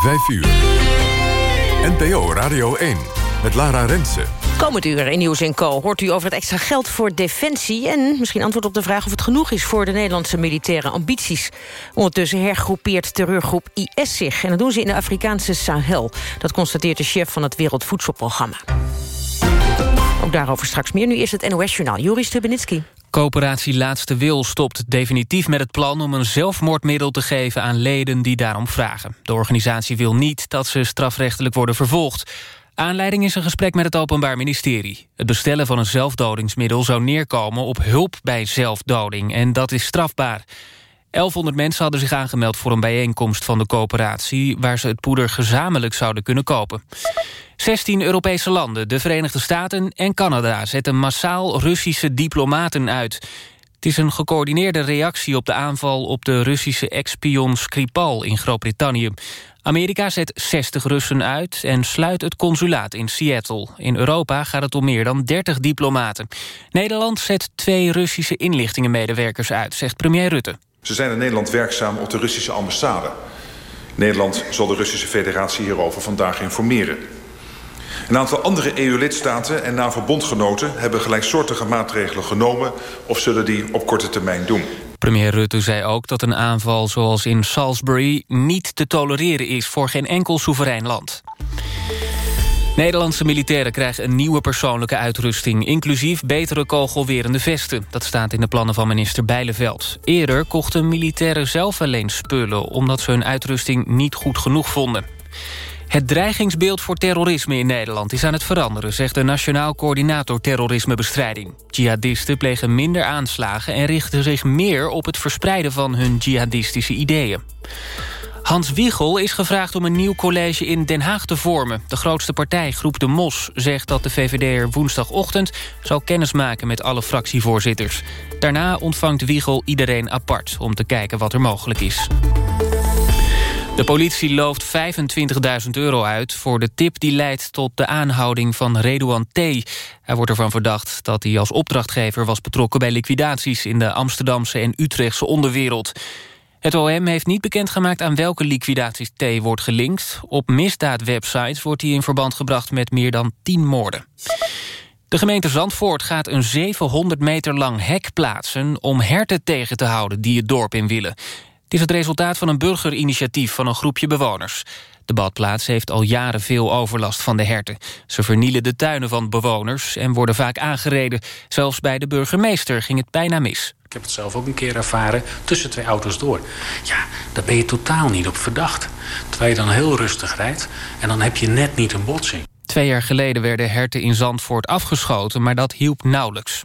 5 uur. NPO Radio 1 met Lara Rensen. Komend uur in Nieuws Co. hoort u over het extra geld voor defensie... en misschien antwoord op de vraag of het genoeg is... voor de Nederlandse militaire ambities. Ondertussen hergroepeert terreurgroep IS zich... en dat doen ze in de Afrikaanse Sahel. Dat constateert de chef van het Wereldvoedselprogramma. Ook daarover straks meer. Nu is het NOS-journaal. Joris Stubenitski. Coöperatie Laatste Wil stopt definitief met het plan om een zelfmoordmiddel te geven aan leden die daarom vragen. De organisatie wil niet dat ze strafrechtelijk worden vervolgd. Aanleiding is een gesprek met het Openbaar Ministerie. Het bestellen van een zelfdodingsmiddel zou neerkomen op hulp bij zelfdoding en dat is strafbaar. 1100 mensen hadden zich aangemeld voor een bijeenkomst van de coöperatie... waar ze het poeder gezamenlijk zouden kunnen kopen. 16 Europese landen, de Verenigde Staten en Canada... zetten massaal Russische diplomaten uit. Het is een gecoördineerde reactie op de aanval... op de Russische ex-spion Skripal in Groot-Brittannië. Amerika zet 60 Russen uit en sluit het consulaat in Seattle. In Europa gaat het om meer dan 30 diplomaten. Nederland zet twee Russische inlichtingenmedewerkers uit, zegt premier Rutte. Ze zijn in Nederland werkzaam op de Russische ambassade. Nederland zal de Russische federatie hierover vandaag informeren. Een aantal andere EU-lidstaten en NAVO-bondgenoten... hebben gelijksoortige maatregelen genomen... of zullen die op korte termijn doen. Premier Rutte zei ook dat een aanval zoals in Salisbury... niet te tolereren is voor geen enkel soeverein land. Nederlandse militairen krijgen een nieuwe persoonlijke uitrusting... inclusief betere kogelwerende vesten. Dat staat in de plannen van minister Bijleveld. Eerder kochten militairen zelf alleen spullen... omdat ze hun uitrusting niet goed genoeg vonden. Het dreigingsbeeld voor terrorisme in Nederland is aan het veranderen... zegt de Nationaal Coördinator Terrorismebestrijding. Jihadisten plegen minder aanslagen... en richten zich meer op het verspreiden van hun jihadistische ideeën. Hans Wiegel is gevraagd om een nieuw college in Den Haag te vormen. De grootste partij, Groep de Mos, zegt dat de VVD'er woensdagochtend... zal kennismaken met alle fractievoorzitters. Daarna ontvangt Wiegel iedereen apart om te kijken wat er mogelijk is. De politie looft 25.000 euro uit voor de tip die leidt tot de aanhouding van Redouan T. Hij wordt ervan verdacht dat hij als opdrachtgever was betrokken bij liquidaties in de Amsterdamse en Utrechtse onderwereld. Het OM heeft niet bekendgemaakt aan welke liquidaties T wordt gelinkt. Op misdaadwebsites wordt hij in verband gebracht met meer dan 10 moorden. De gemeente Zandvoort gaat een 700 meter lang hek plaatsen... om herten tegen te houden die het dorp in willen. Het is het resultaat van een burgerinitiatief van een groepje bewoners. De badplaats heeft al jaren veel overlast van de herten. Ze vernielen de tuinen van bewoners en worden vaak aangereden. Zelfs bij de burgemeester ging het bijna mis. Ik heb het zelf ook een keer ervaren, tussen twee auto's door. Ja, daar ben je totaal niet op verdacht. Terwijl je dan heel rustig rijdt en dan heb je net niet een botsing. Twee jaar geleden werden herten in Zandvoort afgeschoten, maar dat hielp nauwelijks.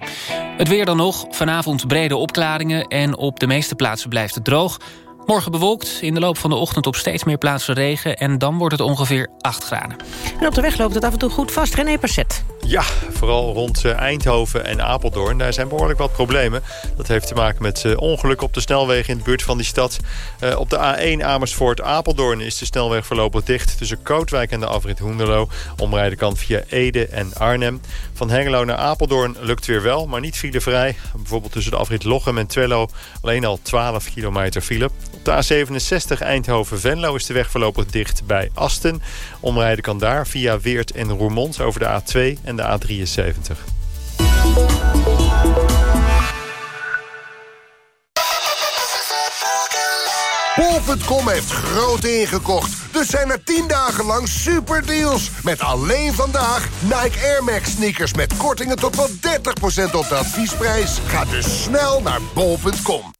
Het weer dan nog, vanavond brede opklaringen en op de meeste plaatsen blijft het droog. Morgen bewolkt, in de loop van de ochtend op steeds meer plaatsen regen... en dan wordt het ongeveer 8 graden. En op de weg loopt het af en toe goed vast. René Passet. Ja, vooral rond eh, Eindhoven en Apeldoorn. Daar zijn behoorlijk wat problemen. Dat heeft te maken met eh, ongelukken op de snelwegen in de buurt van die stad. Uh, op de A1 Amersfoort-Apeldoorn is de snelweg voorlopig dicht... tussen Kootwijk en de afrit Hoenderlo. Omrijden kan via Ede en Arnhem. Van Hengelo naar Apeldoorn lukt weer wel, maar niet filevrij. Bijvoorbeeld tussen de afrit Lochem en Twello alleen al 12 kilometer file. Op de A67 Eindhoven-Venlo is de weg voorlopig dicht bij Asten. Omrijden kan daar via Weert en Roermond over de A2 en de A73. Bol.com heeft groot ingekocht. Dus zijn er 10 dagen lang superdeals. Met alleen vandaag Nike Air Max sneakers met kortingen tot wel 30% op de adviesprijs. Ga dus snel naar bol.com.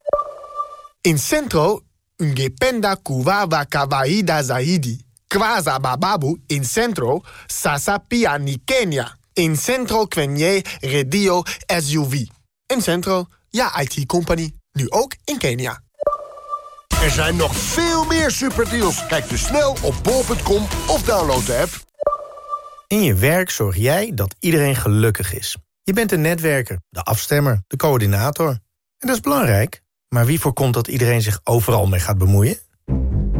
In Centro, ungependa kuwawa kawaida zaidi. Kwaza bababu in Centro, sasa pia ni Kenya. In Centro kwenye redio SUV. In Centro, ja IT-company. Nu ook in Kenia. Er zijn nog veel meer superdeals. Kijk dus snel op bol.com of download de app. In je werk zorg jij dat iedereen gelukkig is. Je bent de netwerker, de afstemmer, de coördinator. En dat is belangrijk. Maar wie voorkomt dat iedereen zich overal mee gaat bemoeien?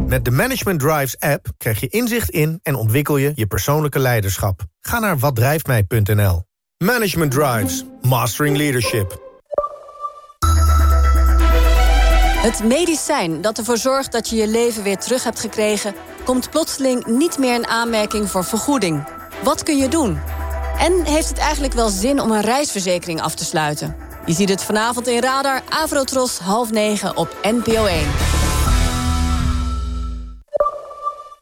Met de Management Drives app krijg je inzicht in en ontwikkel je je persoonlijke leiderschap. Ga naar watdrijftmij.nl. Management Drives. Mastering Leadership. Het medicijn dat ervoor zorgt dat je je leven weer terug hebt gekregen... komt plotseling niet meer in aanmerking voor vergoeding. Wat kun je doen? En heeft het eigenlijk wel zin om een reisverzekering af te sluiten? Je ziet het vanavond in Radar Avrotros half negen op NPO 1.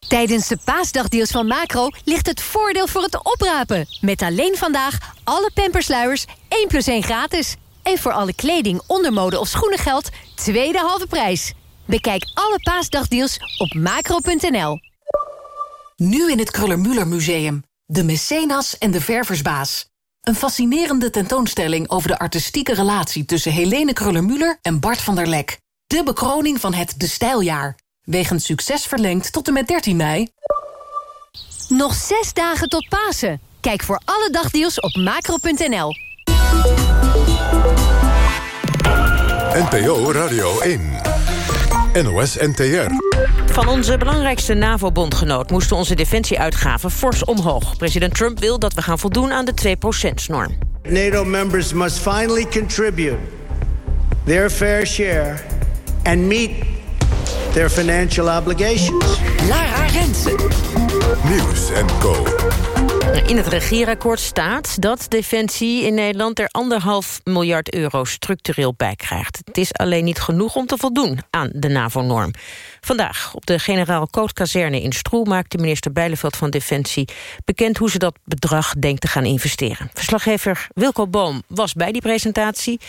Tijdens de paasdagdeals van Macro ligt het voordeel voor het oprapen. Met alleen vandaag alle pampersluiers 1 plus 1 gratis. En voor alle kleding, ondermode of schoenen geldt tweede halve prijs. Bekijk alle paasdagdeals op macro.nl. Nu in het Kruller-Müller Museum. De Mecenas en de Verversbaas. Een fascinerende tentoonstelling over de artistieke relatie... tussen Helene Kruller-Müller en Bart van der Lek. De bekroning van het De Stijljaar. Wegens succes verlengd tot en met 13 mei. Nog zes dagen tot Pasen. Kijk voor alle dagdeals op macro.nl. NPO Radio 1. NOS NTR. Van onze belangrijkste NAVO-bondgenoot moesten onze defensieuitgaven fors omhoog. President Trump wil dat we gaan voldoen aan de 2%-norm. NATO members must finally contribute their fair share and meet their financial obligations. Lara Rensen. Nieuws en Co. In het regeerakkoord staat dat Defensie in Nederland... er anderhalf miljard euro structureel bij krijgt. Het is alleen niet genoeg om te voldoen aan de NAVO-norm. Vandaag op de generaal Kootkazerne in Stroe... maakte minister Bijleveld van Defensie bekend... hoe ze dat bedrag denkt te gaan investeren. Verslaggever Wilco Boom was bij die presentatie.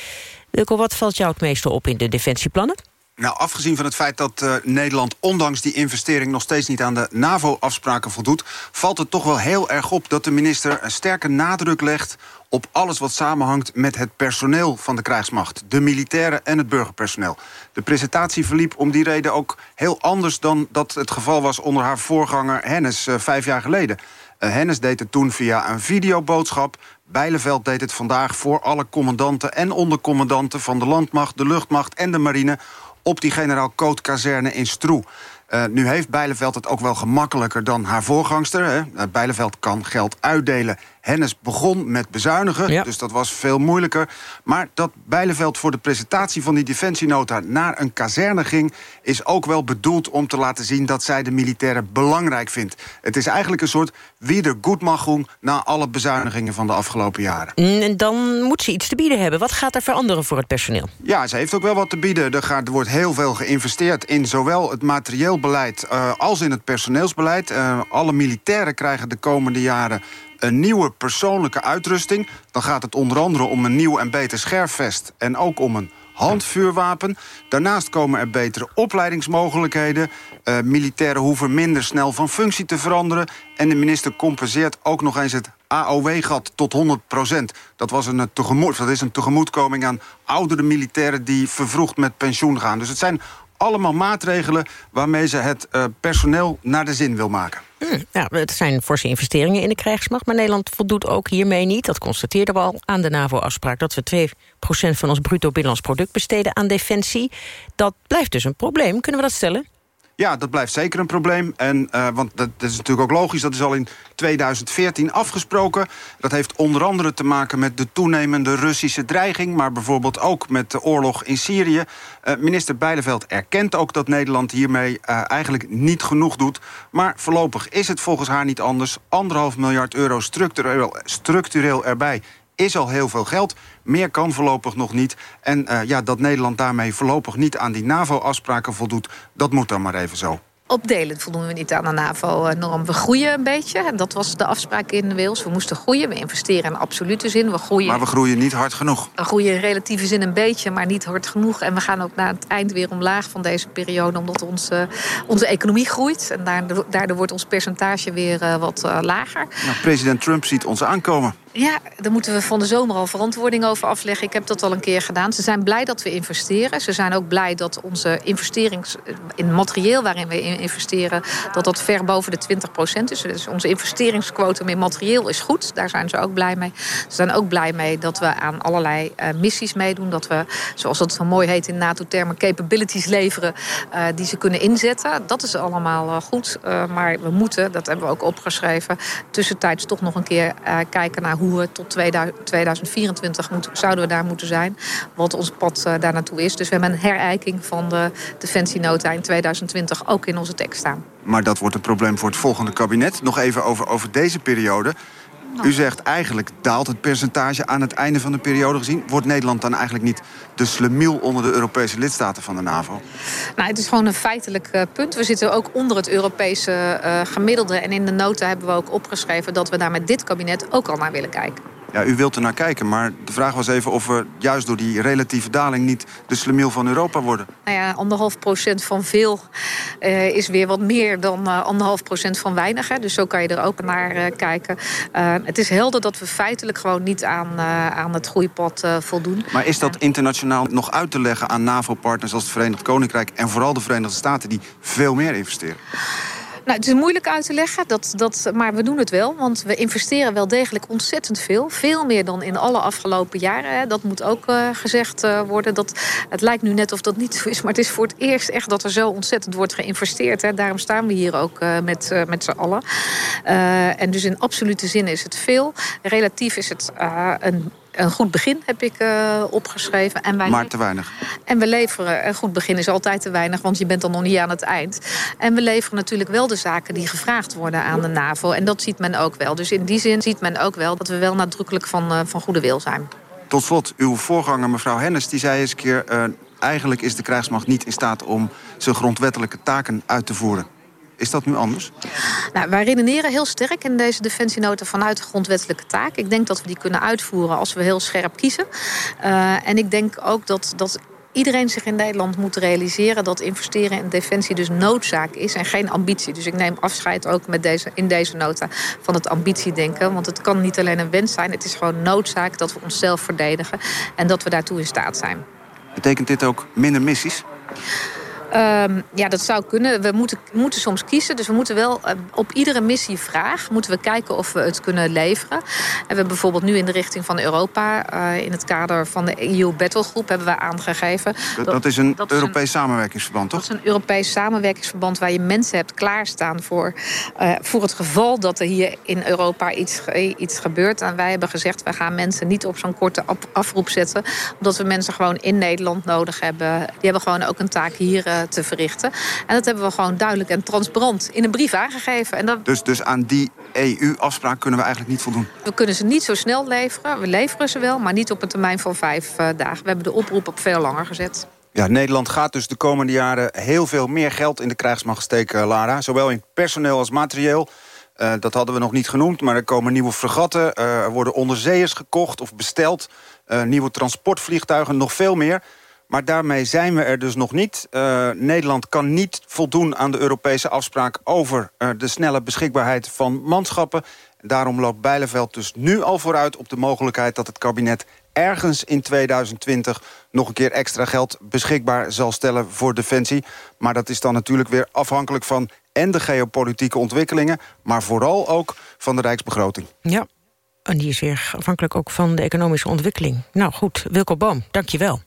Wilco, wat valt jou het meeste op in de defensieplannen? Nou, afgezien van het feit dat uh, Nederland ondanks die investering... nog steeds niet aan de NAVO-afspraken voldoet... valt het toch wel heel erg op dat de minister een sterke nadruk legt... op alles wat samenhangt met het personeel van de krijgsmacht. De militairen en het burgerpersoneel. De presentatie verliep om die reden ook heel anders... dan dat het geval was onder haar voorganger Hennis uh, vijf jaar geleden. Uh, Hennis deed het toen via een videoboodschap... Bijleveld deed het vandaag voor alle commandanten en ondercommandanten... van de landmacht, de luchtmacht en de marine op die generaal Kootkazerne in Stroe. Uh, nu heeft Bijleveld het ook wel gemakkelijker dan haar voorgangster. Hè. Bijleveld kan geld uitdelen. Hennis begon met bezuinigen, ja. dus dat was veel moeilijker. Maar dat Bijleveld voor de presentatie van die defensienota... naar een kazerne ging, is ook wel bedoeld om te laten zien... dat zij de militairen belangrijk vindt. Het is eigenlijk een soort wiedergoedmachung... na alle bezuinigingen van de afgelopen jaren. En dan moet ze iets te bieden hebben. Wat gaat er veranderen voor het personeel? Ja, ze heeft ook wel wat te bieden. Er, gaat, er wordt heel veel geïnvesteerd in zowel het materieel beleid... Uh, als in het personeelsbeleid. Uh, alle militairen krijgen de komende jaren een nieuwe persoonlijke uitrusting. Dan gaat het onder andere om een nieuw en beter scherfvest... en ook om een handvuurwapen. Daarnaast komen er betere opleidingsmogelijkheden. Uh, militairen hoeven minder snel van functie te veranderen. En de minister compenseert ook nog eens het AOW-gat tot 100% Dat, was een tegemoet, dat is een tegemoetkoming aan oudere militairen... die vervroegd met pensioen gaan. Dus het zijn allemaal maatregelen waarmee ze het uh, personeel naar de zin wil maken. Hmm, ja, het zijn forse investeringen in de krijgsmacht... maar Nederland voldoet ook hiermee niet, dat constateerden we al... aan de NAVO-afspraak dat we 2% van ons bruto binnenlands product besteden aan defensie. Dat blijft dus een probleem. Kunnen we dat stellen? Ja, dat blijft zeker een probleem. En, uh, want dat, is natuurlijk ook logisch. Dat is al in 2014 afgesproken. Dat heeft onder andere te maken met de toenemende Russische dreiging... maar bijvoorbeeld ook met de oorlog in Syrië. Uh, minister Bijleveld erkent ook dat Nederland hiermee uh, eigenlijk niet genoeg doet. Maar voorlopig is het volgens haar niet anders. Anderhalf miljard euro structureel, structureel erbij is al heel veel geld. Meer kan voorlopig nog niet. En uh, ja, dat Nederland daarmee voorlopig niet aan die NAVO-afspraken voldoet... dat moet dan maar even zo. Opdelend voldoen we niet aan de NAVO-norm. We groeien een beetje. En dat was de afspraak in Wales. We moesten groeien. We investeren in absolute zin. We groeien, maar we groeien niet hard genoeg. We groeien in relatieve zin een beetje, maar niet hard genoeg. En we gaan ook naar het eind weer omlaag van deze periode... omdat onze, onze economie groeit. En daardoor, daardoor wordt ons percentage weer wat lager. Nou, president Trump ziet ons aankomen. Ja, daar moeten we van de zomer al verantwoording over afleggen. Ik heb dat al een keer gedaan. Ze zijn blij dat we investeren. Ze zijn ook blij dat onze investerings... in materieel waarin we investeren... dat dat ver boven de 20% is. Dus onze investeringsquotum in materieel is goed. Daar zijn ze ook blij mee. Ze zijn ook blij mee dat we aan allerlei uh, missies meedoen. Dat we, zoals dat zo mooi heet in NATO-termen... capabilities leveren uh, die ze kunnen inzetten. Dat is allemaal goed. maar we moeten, dat hebben we ook opgeschreven... tussentijds toch nog een keer kijken naar... hoe we tot 2024 moet, zouden we daar moeten zijn. Wat ons pad daar naartoe is. Dus we hebben een herijking van de defensienota in 2020 ook in onze tekst staan. Maar dat wordt een probleem voor het volgende kabinet. Nog even over, over deze periode. U zegt eigenlijk daalt het percentage aan het einde van de periode gezien. Wordt Nederland dan eigenlijk niet de slemiel onder de Europese lidstaten van de NAVO? Nou, het is gewoon een feitelijk uh, punt. We zitten ook onder het Europese uh, gemiddelde. En in de nota hebben we ook opgeschreven dat we daar met dit kabinet ook al naar willen kijken. Ja, u wilt er naar kijken, maar de vraag was even of we juist door die relatieve daling niet de slemiel van Europa worden. Nou ja, anderhalf procent van veel uh, is weer wat meer dan uh, anderhalf procent van weinig. Hè. Dus zo kan je er ook naar uh, kijken. het is helder dat we feitelijk gewoon niet aan, aan het groeipad voldoen. Maar is dat internationaal nog uit te leggen aan NAVO-partners als het Verenigd Koninkrijk en vooral de Verenigde Staten die veel meer investeren? Nou, het is moeilijk uit te leggen, dat, dat, maar we doen het wel. Want we investeren wel degelijk ontzettend veel. Veel meer dan in alle afgelopen jaren. Dat moet ook uh, gezegd uh, worden. Dat, het lijkt nu net of dat niet zo is. Maar het is voor het eerst echt dat er zo ontzettend wordt geïnvesteerd. Hè. Daarom staan we hier ook uh, met, met z'n allen. en dus in absolute zin is het veel. Relatief is het een een goed begin heb ik uh, opgeschreven. En wij maar te weinig. En we leveren, een goed begin is altijd te weinig... want je bent dan nog niet aan het eind. En we leveren natuurlijk wel de zaken die gevraagd worden aan de NAVO. En dat ziet men ook wel. Dus in die zin ziet men ook wel dat we wel nadrukkelijk van, uh, van goede wil zijn. Tot slot, uw voorganger mevrouw Hennis die zei eens een keer... Uh, eigenlijk is de krijgsmacht niet in staat om zijn grondwettelijke taken uit te voeren. Is dat nu anders? Nou, wij redeneren heel sterk in deze defensienota vanuit de grondwettelijke taak. Ik denk dat we die kunnen uitvoeren als we heel scherp kiezen. Uh, en ik denk ook dat, dat iedereen zich in Nederland moet realiseren dat investeren in defensie dus noodzaak is en geen ambitie. Dus ik neem afscheid ook met deze, in deze nota van het ambitiedenken. Want het kan niet alleen een wens zijn, het is gewoon noodzaak dat we onszelf verdedigen en dat we daartoe in staat zijn. Betekent dit ook minder missies? Um, ja, dat zou kunnen. We moeten, moeten soms kiezen. Dus we moeten wel uh, op iedere missievraag moeten we kijken of we het kunnen leveren. En we hebben bijvoorbeeld nu in de richting van Europa, uh, in het kader van de EU Battlegroep, hebben we aangegeven. Dat, dat is een dat Europees is een, samenwerkingsverband, toch? Dat is een Europees samenwerkingsverband waar je mensen hebt klaarstaan voor, uh, voor het geval dat er hier in Europa iets, iets gebeurt. En wij hebben gezegd, we gaan mensen niet op zo'n korte afroep zetten. Omdat we mensen gewoon in Nederland nodig hebben. Die hebben gewoon ook een taak hier te verrichten. En dat hebben we gewoon duidelijk en transparant in een brief aangegeven. En dat... dus, dus aan die EU-afspraak kunnen we eigenlijk niet voldoen? We kunnen ze niet zo snel leveren. We leveren ze wel, maar niet op een termijn van vijf uh, dagen. We hebben de oproep op veel langer gezet. Ja, Nederland gaat dus de komende jaren heel veel meer geld in de krijgsmacht steken, Lara. Zowel in personeel als materieel. Uh, dat hadden we nog niet genoemd, maar er komen nieuwe fregatten. Uh, er worden onderzeeërs gekocht of besteld. Uh, nieuwe transportvliegtuigen, nog veel meer. Maar daarmee zijn we er dus nog niet. Uh, Nederland kan niet voldoen aan de Europese afspraak... over uh, de snelle beschikbaarheid van manschappen. Daarom loopt Bijleveld dus nu al vooruit op de mogelijkheid... dat het kabinet ergens in 2020 nog een keer extra geld beschikbaar zal stellen voor Defensie. Maar dat is dan natuurlijk weer afhankelijk van en de geopolitieke ontwikkelingen... maar vooral ook van de rijksbegroting. Ja, en die is weer afhankelijk ook van de economische ontwikkeling. Nou goed, Wilco Boom, dank je wel.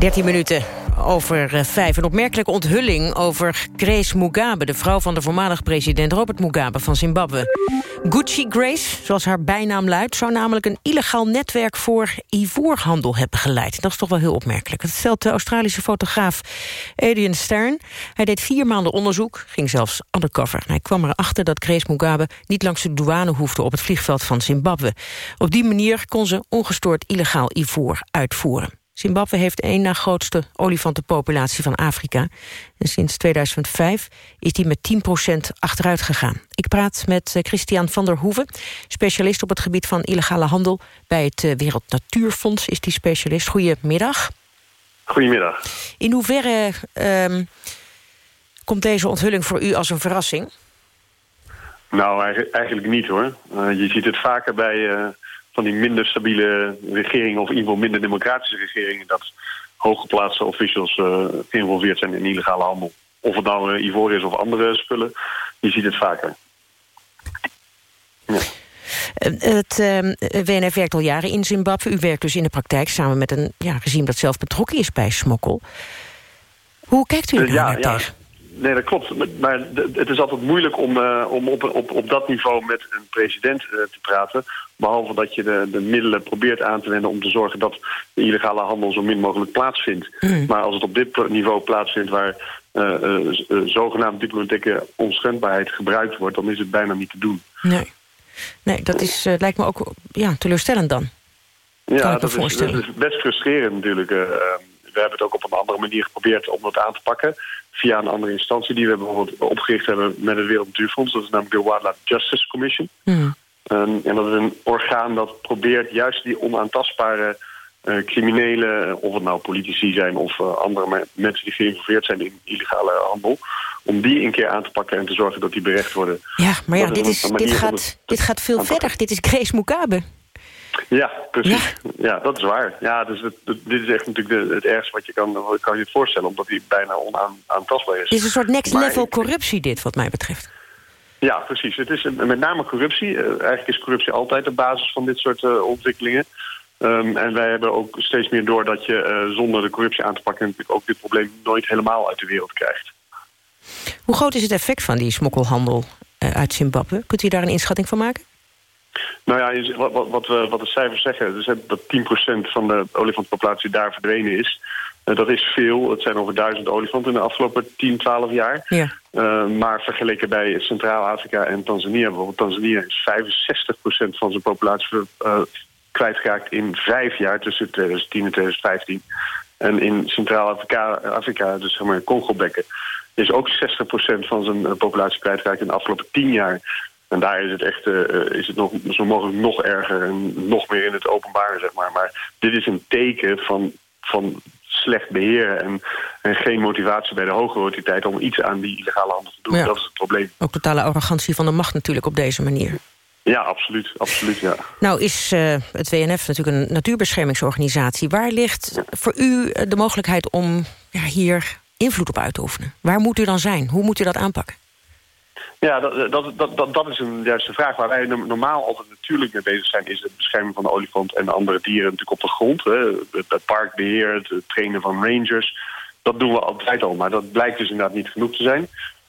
13 minuten over eh, vijf. Een opmerkelijke onthulling over Grace Mugabe... de vrouw van de voormalig president Robert Mugabe van Zimbabwe. Gucci Grace, zoals haar bijnaam luidt... zou namelijk een illegaal netwerk voor ivoorhandel hebben geleid. Dat is toch wel heel opmerkelijk. Dat stelt de Australische fotograaf Adrian Stern. Hij deed vier maanden onderzoek, ging zelfs undercover. Hij kwam erachter dat Grace Mugabe niet langs de douane hoefde... op het vliegveld van Zimbabwe. Op die manier kon ze ongestoord illegaal ivoor uitvoeren. Zimbabwe heeft de één na grootste olifantenpopulatie van Afrika. En sinds 2005 is die met 10% achteruit gegaan. Ik praat met eh, Christian van der Hoeven, specialist op het gebied van illegale handel. Bij het eh, Wereld Natuurfonds is die specialist. Goedemiddag. Goedemiddag. In hoeverre um, komt deze onthulling voor u als een verrassing? Nou, eigenlijk niet hoor. Uh, je ziet het vaker bij... Uh van die minder stabiele regeringen... of in ieder geval minder democratische regeringen... dat hooggeplaatste officials uh, geïnvolveerd zijn in illegale handel. Of het nou uh, ivoor is of andere spullen. Je ziet het vaker. Ja. Eh, het uh, WNF werkt al jaren in Zimbabwe. U werkt dus in de praktijk samen met een ja, regime dat zelf betrokken is bij smokkel. Hoe kijkt u daar ja, naar ja. tegen? Nee, dat klopt. Maar het is altijd moeilijk om, uh, om op, op, op dat niveau met een president uh, te praten. Behalve dat je de, de middelen probeert aan te wenden om te zorgen dat de illegale handel zo min mogelijk plaatsvindt. Mm. Maar als het op dit niveau plaatsvindt waar uh, zogenaamd diplomatieke onschendbaarheid gebruikt wordt, dan is het bijna niet te doen. Nee, nee dat is, lijkt me ook ja, teleurstellend dan. Ja, dat is, dat is, best frustrerend natuurlijk we hebben het ook op een andere manier geprobeerd om dat aan te pakken. Via een andere instantie die we bijvoorbeeld opgericht hebben met het Wereld Natuurfonds. Dat is namelijk de Wildlife Justice Commission. Hmm. En, en, dat is een orgaan dat probeert juist die onaantastbare uh, criminelen... of het nou politici zijn of uh, andere mensen die geïnvolveerd zijn in illegale handel... om die een keer aan te pakken en te zorgen dat die berecht worden. Ja, maar ja, dit, is, dit, gaat, dit gaat veel verder. Dit is Grace Mugabe. Ja, precies. Ja. dat is waar. Ja, dus het, dit is echt natuurlijk de, het ergste wat je kan, kan je voorstellen... omdat hij bijna onaantastbaar is. Het is een soort next level corruptie dit, wat mij betreft. Ja, precies. Het is met name corruptie. Uh, eigenlijk is corruptie altijd de basis van dit soort uh, ontwikkelingen. Um, en wij hebben ook steeds meer door dat je uh, zonder de corruptie aan te pakken... natuurlijk ook dit probleem nooit helemaal uit de wereld krijgt. Hoe groot is het effect van die smokkelhandel uit Zimbabwe? Kunt u daar een inschatting van maken? Nou ja, wat, wat, wat, de cijfers zeggen, dus dat 10% van de olifantpopulatie daar verdwenen is. Uh, dat is veel. Het zijn over duizend olifanten in de afgelopen 10, 12 jaar. Ja. Uh, maar vergeleken bij Centraal-Afrika en Tanzania, bijvoorbeeld Tanzania is 65% van zijn populatie uh, kwijtgeraakt in vijf jaar tussen 2010 en 2015. En in Centraal-Afrika, Afrika, dus zeg maar Congo-bekken, is ook 60% van zijn populatie kwijtgeraakt in de afgelopen 10 jaar. En daar is het echt uh, is het nog, zo mogelijk nog erger en nog meer in het openbaar, zeg maar. Maar dit is een teken van, van slecht beheer en, en geen motivatie bij de hoge autoriteit om iets aan die illegale handel te doen. Dat is het probleem. Ook totale arrogantie van de macht natuurlijk op deze manier. Ja, absoluut. absoluut ja. Nou is uh, het WNF natuurlijk een natuurbeschermingsorganisatie. Waar ligt voor u de mogelijkheid om ja, hier invloed op uit te oefenen? Waar moet u dan zijn? Hoe moet u dat aanpakken? Ja, dat, dat, dat, dat, is een juiste vraag. Waar wij normaal altijd natuurlijk mee bezig zijn... is het beschermen van de olifant en andere dieren natuurlijk op de grond. Hè. Het parkbeheer, het trainen van rangers. Dat doen we altijd al, maar dat blijkt dus inderdaad niet genoeg te zijn.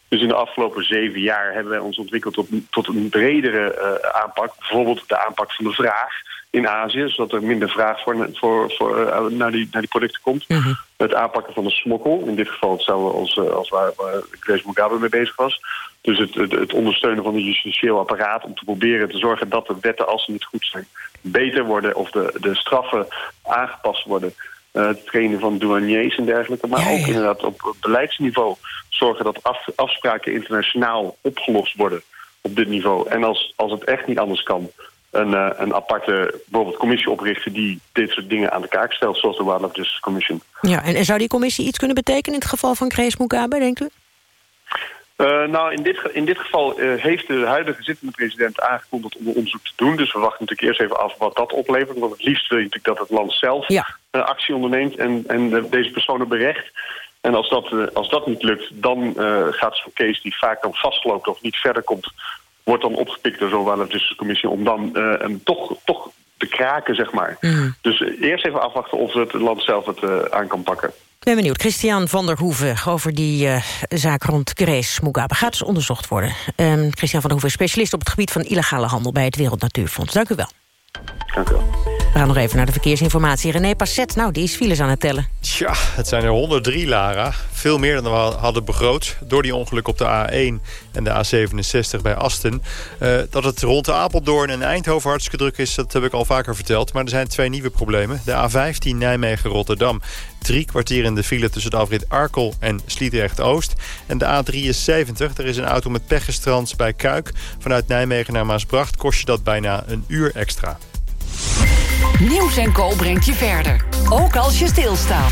Dus in de afgelopen zeven jaar hebben wij ons ontwikkeld tot, tot een bredere uh, aanpak. Bijvoorbeeld de aanpak van de vraag in Azië, zodat er minder vraag voor, voor, voor, uh, naar, die, naar die producten komt. Mhm. Het aanpakken van de smokkel, in dit geval hetzelfde als, uh, als waar, waar Grace Mugabe mee bezig was. Dus het, het, het, ondersteunen van het justitieel apparaat om te proberen te zorgen dat de wetten, als ze niet goed zijn, beter worden of de, de straffen aangepast worden. Uh, het trainen van douaniers en dergelijke. Maar ook inderdaad op beleidsniveau zorgen dat af, afspraken internationaal opgelost worden op dit niveau. En als, als het echt niet anders kan, een, uh, een aparte bijvoorbeeld commissie oprichten... die dit soort dingen aan de kaak stelt, zoals de Wildlife Justice Commission. Ja, en, en zou die commissie iets kunnen betekenen in het geval van Grace Mugabe, denkt u? Uh, nou, in dit, in dit geval uh, heeft de huidige zittende president aangekondigd om onderzoek te doen. Dus we wachten natuurlijk eerst even af wat dat oplevert. Want het liefst wil je natuurlijk dat het land zelf ja. uh, actie onderneemt en, en deze personen berecht. En als dat, als dat niet lukt, dan gaat zo'n case die vaak dan vastloopt of niet verder komt... wordt dan opgepikt door zo'n Commissie om dan hem toch, toch te kraken, zeg maar. Mm. Dus eerst even afwachten of het land zelf het aan kan pakken. Ik ben benieuwd. Christian van der Hoeven over die uh, zaak rond Grace Mugabe. Gaat dus onderzocht worden. Um, Christian van der Hoeven, specialist op het gebied van illegale handel... bij het Wereld Natuurfonds. Dank u wel. Dank u wel. We gaan nog even naar de verkeersinformatie. René Passet, nou, die is files aan het tellen. Tja, het zijn er 103, Lara. Veel meer dan we hadden begroot. Door die ongeluk op de A1 en de A67 bij Asten. Uh, dat het rond de Apeldoorn en Eindhoven hartstikke druk is... dat heb ik al vaker verteld. Maar er zijn twee nieuwe problemen. De A15 Nijmegen-Rotterdam. Drie kwartier in de file tussen de afrit Arkel en Sliedrecht-Oost. En de A73, er is een auto met pech bij Kuik. Vanuit Nijmegen naar Maasbracht kost je dat bijna een uur extra. Nieuws en Co brengt je verder. Ook als je stilstaat.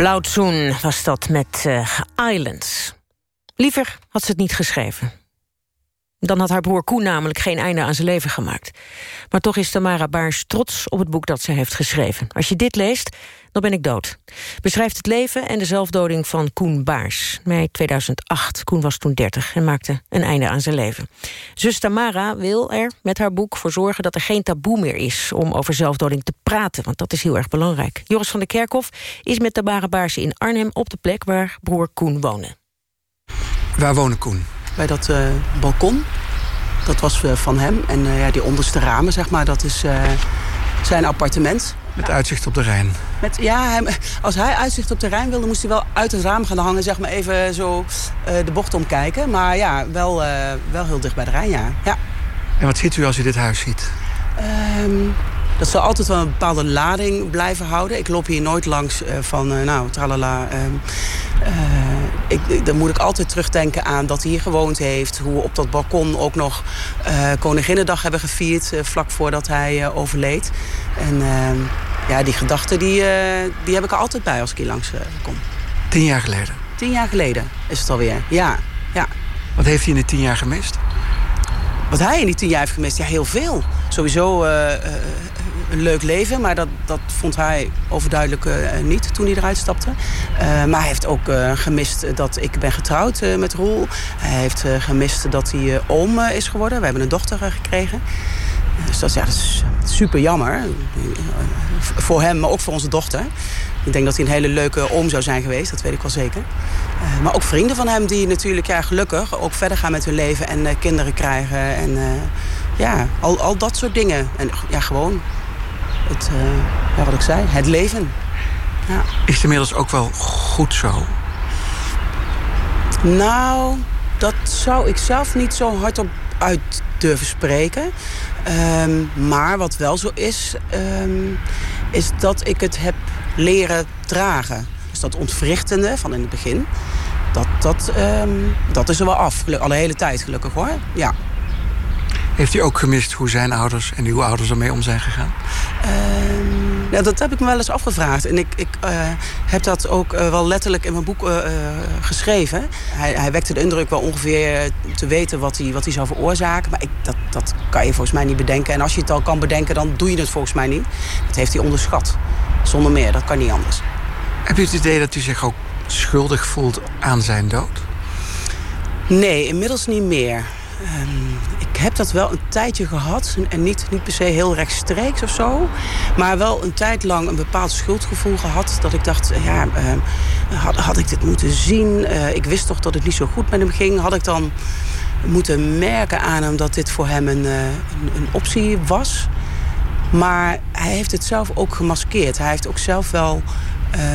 Blauwtsoen was dat met uh, Islands. Liever had ze het niet geschreven. Dan had haar broer Koen namelijk geen einde aan zijn leven gemaakt. Maar toch is Tamara Baars trots op het boek dat ze heeft geschreven. Als je dit leest, dan ben ik dood. Beschrijft het leven en de zelfdoding van Koen Baars. Mei 2008. Koen was toen 30 en maakte een einde aan zijn leven. Zus Tamara wil er met haar boek voor zorgen... dat er geen taboe meer is om over zelfdoding te praten. Want dat is heel erg belangrijk. Joris van der Kerkhof is met Tamara Baars in Arnhem... op de plek waar broer Koen woonde. Waar woonde Koen? Bij dat uh, balkon. Dat was uh, van hem. En uh, ja, die onderste ramen, zeg maar, dat is zijn appartement. Met uitzicht op de Rijn? Met, ja, hij, als hij uitzicht op de Rijn wilde, moest hij wel uit het raam gaan hangen. Zeg maar even zo de bocht omkijken. Maar ja, wel, wel heel dicht bij de Rijn, ja. ja. En wat ziet u als u dit huis ziet? Um, dat zal altijd wel een bepaalde lading blijven houden. Ik loop hier nooit langs uh, van, uh, nou, tralala. Uh, ik, dan moet ik altijd terugdenken aan dat hij hier gewoond heeft. Hoe we op dat balkon ook nog Koninginnedag hebben gevierd... vlak voordat hij overleed. En ehm, ja, die gedachten die, die heb ik er altijd bij als ik hier langs kom. Tien jaar geleden? Tien jaar geleden is het alweer, ja. ja. Wat heeft hij in die tien jaar gemist? Wat hij in die tien jaar heeft gemist? Ja, heel veel. Sowieso een leuk leven. Maar dat, dat vond hij overduidelijk uh, niet toen hij eruit stapte. Uh, maar hij heeft ook uh, gemist dat ik ben getrouwd met Roel. Hij heeft gemist dat hij oom is geworden. We hebben een dochter gekregen. Dus dat, ja, dat is super jammer. Voor hem, maar ook voor onze dochter. Ik denk dat hij een hele leuke oom zou zijn geweest, dat weet ik wel zeker. Maar ook vrienden van hem die natuurlijk ja, gelukkig ook verder gaan met hun leven en kinderen krijgen. En ja, al, al dat soort dingen. En ja, gewoon het, uh, ja, wat ik zei, het leven. Ja. Is het inmiddels ook wel goed zo? Nou, dat zou ik zelf niet zo hardop uit durven spreken. Um, maar wat wel zo is, um, is dat ik het heb leren dragen. Dus dat ontwrichtende van in het begin, dat, dat, um, dat is er wel af. Al de hele tijd gelukkig hoor. Ja. Heeft u ook gemist hoe zijn ouders en uw ouders ermee om zijn gegaan? Uh, ja, dat heb ik me wel eens afgevraagd. En ik, ik uh, heb dat ook uh, wel letterlijk in mijn boek uh, geschreven. Hij, hij, wekte de indruk wel ongeveer te weten wat hij, wat hij zou veroorzaken. Maar ik, dat, dat kan je volgens mij niet bedenken. En als je het al kan bedenken, dan doe je het volgens mij niet. Dat heeft hij onderschat. Zonder meer, dat kan niet anders. Heb u het idee dat u zich ook schuldig voelt aan zijn dood? Nee, inmiddels niet meer. Um, ik heb dat wel een tijdje gehad. En niet, niet per se heel rechtstreeks of zo. Maar wel een tijd lang een bepaald schuldgevoel gehad. Dat ik dacht, ja, uh, had, had ik dit moeten zien? Uh, ik wist toch dat het niet zo goed met hem ging. Had ik dan moeten merken aan hem dat dit voor hem een, uh, een, optie was? Maar hij heeft het zelf ook gemaskeerd. Hij heeft ook zelf wel...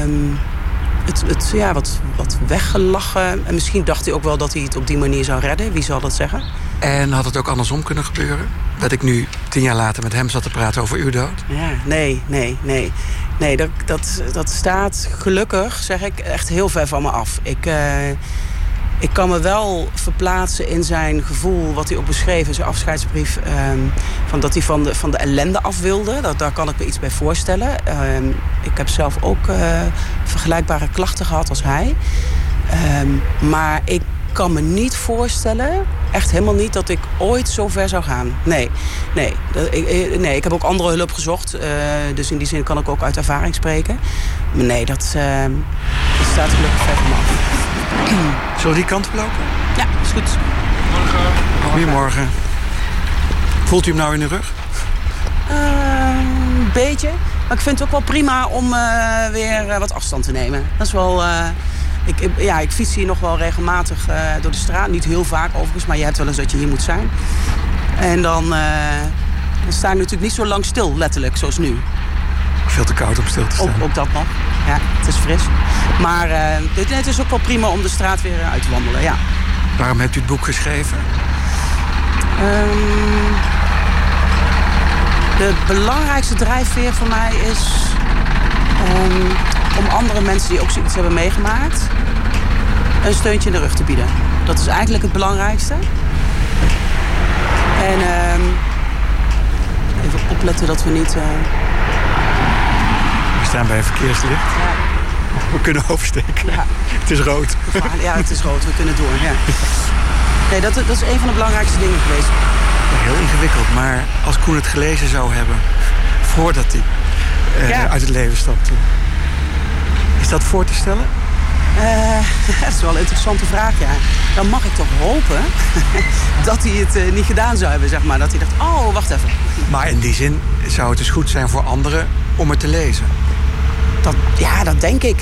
Um, het, het ja, wat, wat weggelachen. En misschien dacht hij ook wel dat hij het op die manier zou redden. Wie zal dat zeggen? En had het ook andersom kunnen gebeuren? Dat ik nu tien jaar later met hem zat te praten over uw dood? Ja, nee, nee, nee. Nee, dat, dat, dat staat gelukkig, zeg ik, echt heel ver van me af. Ik, uh, ik kan me wel verplaatsen in zijn gevoel, wat hij ook beschreef in zijn afscheidsbrief. Um, van dat hij van de, van de ellende af wilde. Dat, daar kan ik me iets bij voorstellen. Um, ik heb zelf ook uh, vergelijkbare klachten gehad als hij. Um, maar ik kan me niet voorstellen, echt helemaal niet, dat ik ooit zo ver zou gaan. Nee, nee. Dat, ik, nee ik heb ook andere hulp gezocht. Uh, dus in die zin kan ik ook uit ervaring spreken. Maar nee, dat, uh, dat staat gelukkig ver van me af. Zullen we die kant op lopen? Ja, is goed. Morgen. Goedemorgen. Voelt u hem nou in de rug? Uh, een beetje. Maar ik vind het ook wel prima om uh, weer uh, wat afstand te nemen. Dat is wel... Ik, ja, ik fiets hier nog wel regelmatig uh, door de straat. Niet heel vaak overigens, maar je hebt wel eens dat je hier moet zijn. En dan, uh, dan sta je natuurlijk niet zo lang stil, letterlijk, zoals nu. Veel te koud om stil te staan. Ook, ook dat nog. Ja, het is fris. Maar dit, het is ook wel prima om de straat weer uit te wandelen, ja. Waarom hebt u het boek geschreven? Um, de belangrijkste drijfveer voor mij is... Um, om andere mensen die ook zoiets hebben meegemaakt... een steuntje in de rug te bieden. Dat is eigenlijk het belangrijkste. En uh, even opletten dat we niet... Uh... We staan bij een verkeerslicht. Ja. We kunnen oversteken. Ja. Het is rood. Ja, het is rood. We kunnen door, ja. Nee, dat, dat is een van de belangrijkste dingen geweest. heel ingewikkeld, maar als Koen het gelezen zou hebben... voordat hij uh, uit het leven stapte... is dat voor te stellen? Uh, dat is wel een interessante vraag, ja. Dan mag ik toch hopen dat hij het uh, niet gedaan zou hebben, zeg maar. Dat hij dacht, oh, wacht even. Maar in die zin zou het dus goed zijn voor anderen om het te lezen. Dat, ja, dat denk ik.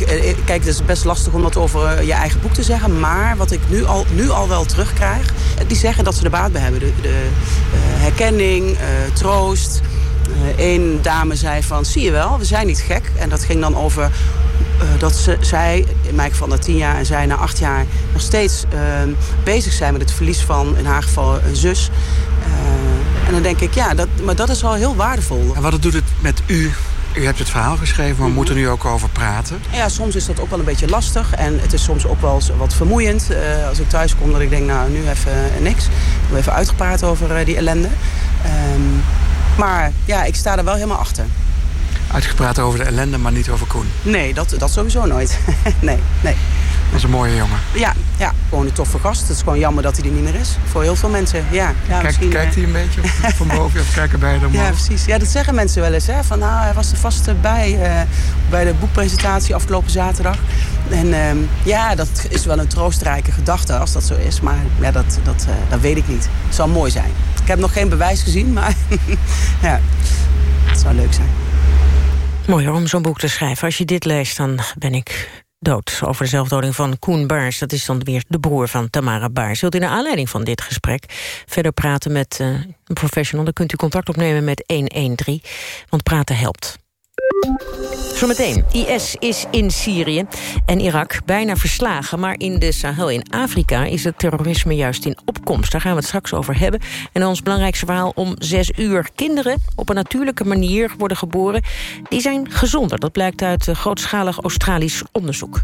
Kijk, het is best lastig om dat over je eigen boek te zeggen. Maar wat ik nu al, nu al wel terugkrijg... die zeggen dat ze er baat bij hebben. De, de herkenning, troost. Eén dame zei van, zie je wel, we zijn niet gek. En dat ging dan over dat ze, zij, Mike van de tien jaar en zij na acht jaar... nog steeds uh, bezig zijn met het verlies van, in haar geval, een zus. Uh, en dan denk ik, ja, dat, maar dat is wel heel waardevol. En wat doet het met u? U hebt het verhaal geschreven, maar we moeten nu ook over praten. Ja, soms is dat ook wel een beetje lastig. En het is soms ook wel wat vermoeiend. Uh, als ik thuis kom, dat ik denk, nou, nu even niks. Ik heb even uitgepraat over die ellende. Um, maar ja, ik sta er wel helemaal achter uitgepraat over de ellende, maar niet over Koen. Nee, dat, dat sowieso nooit. nee, nee. Dat is een mooie jongen. Ja, ja, gewoon een toffe gast. Het is gewoon jammer dat hij er niet meer is. Voor heel veel mensen, ja. ja Kijk, kijkt eh, hij een beetje van boven of kijken bij de Ja, precies. Ja, dat zeggen mensen wel eens. Hè? Van, nou, hij was er vast bij uh, bij de boekpresentatie afgelopen zaterdag. En uh, ja, dat is wel een troostrijke gedachte als dat zo is. Maar ja, dat, dat, uh, dat weet ik niet. Het zal mooi zijn. Ik heb nog geen bewijs gezien, maar ja, het zou leuk zijn. Mooi om zo'n boek te schrijven. Als je dit leest, dan ben ik dood. Over de zelfdoding van Koen Baars. Dat is dan weer de broer van Tamara Baars. Zult u naar aanleiding van dit gesprek verder praten met uh, een professional... dan kunt u contact opnemen met 113, want praten helpt. Zometeen, IS is in Syrië en Irak bijna verslagen... maar in de Sahel in Afrika is het terrorisme juist in opkomst. Daar gaan we het straks over hebben. En ons belangrijkste verhaal om zes uur. Kinderen op een natuurlijke manier worden geboren... die zijn gezonder. Dat blijkt uit grootschalig Australisch onderzoek.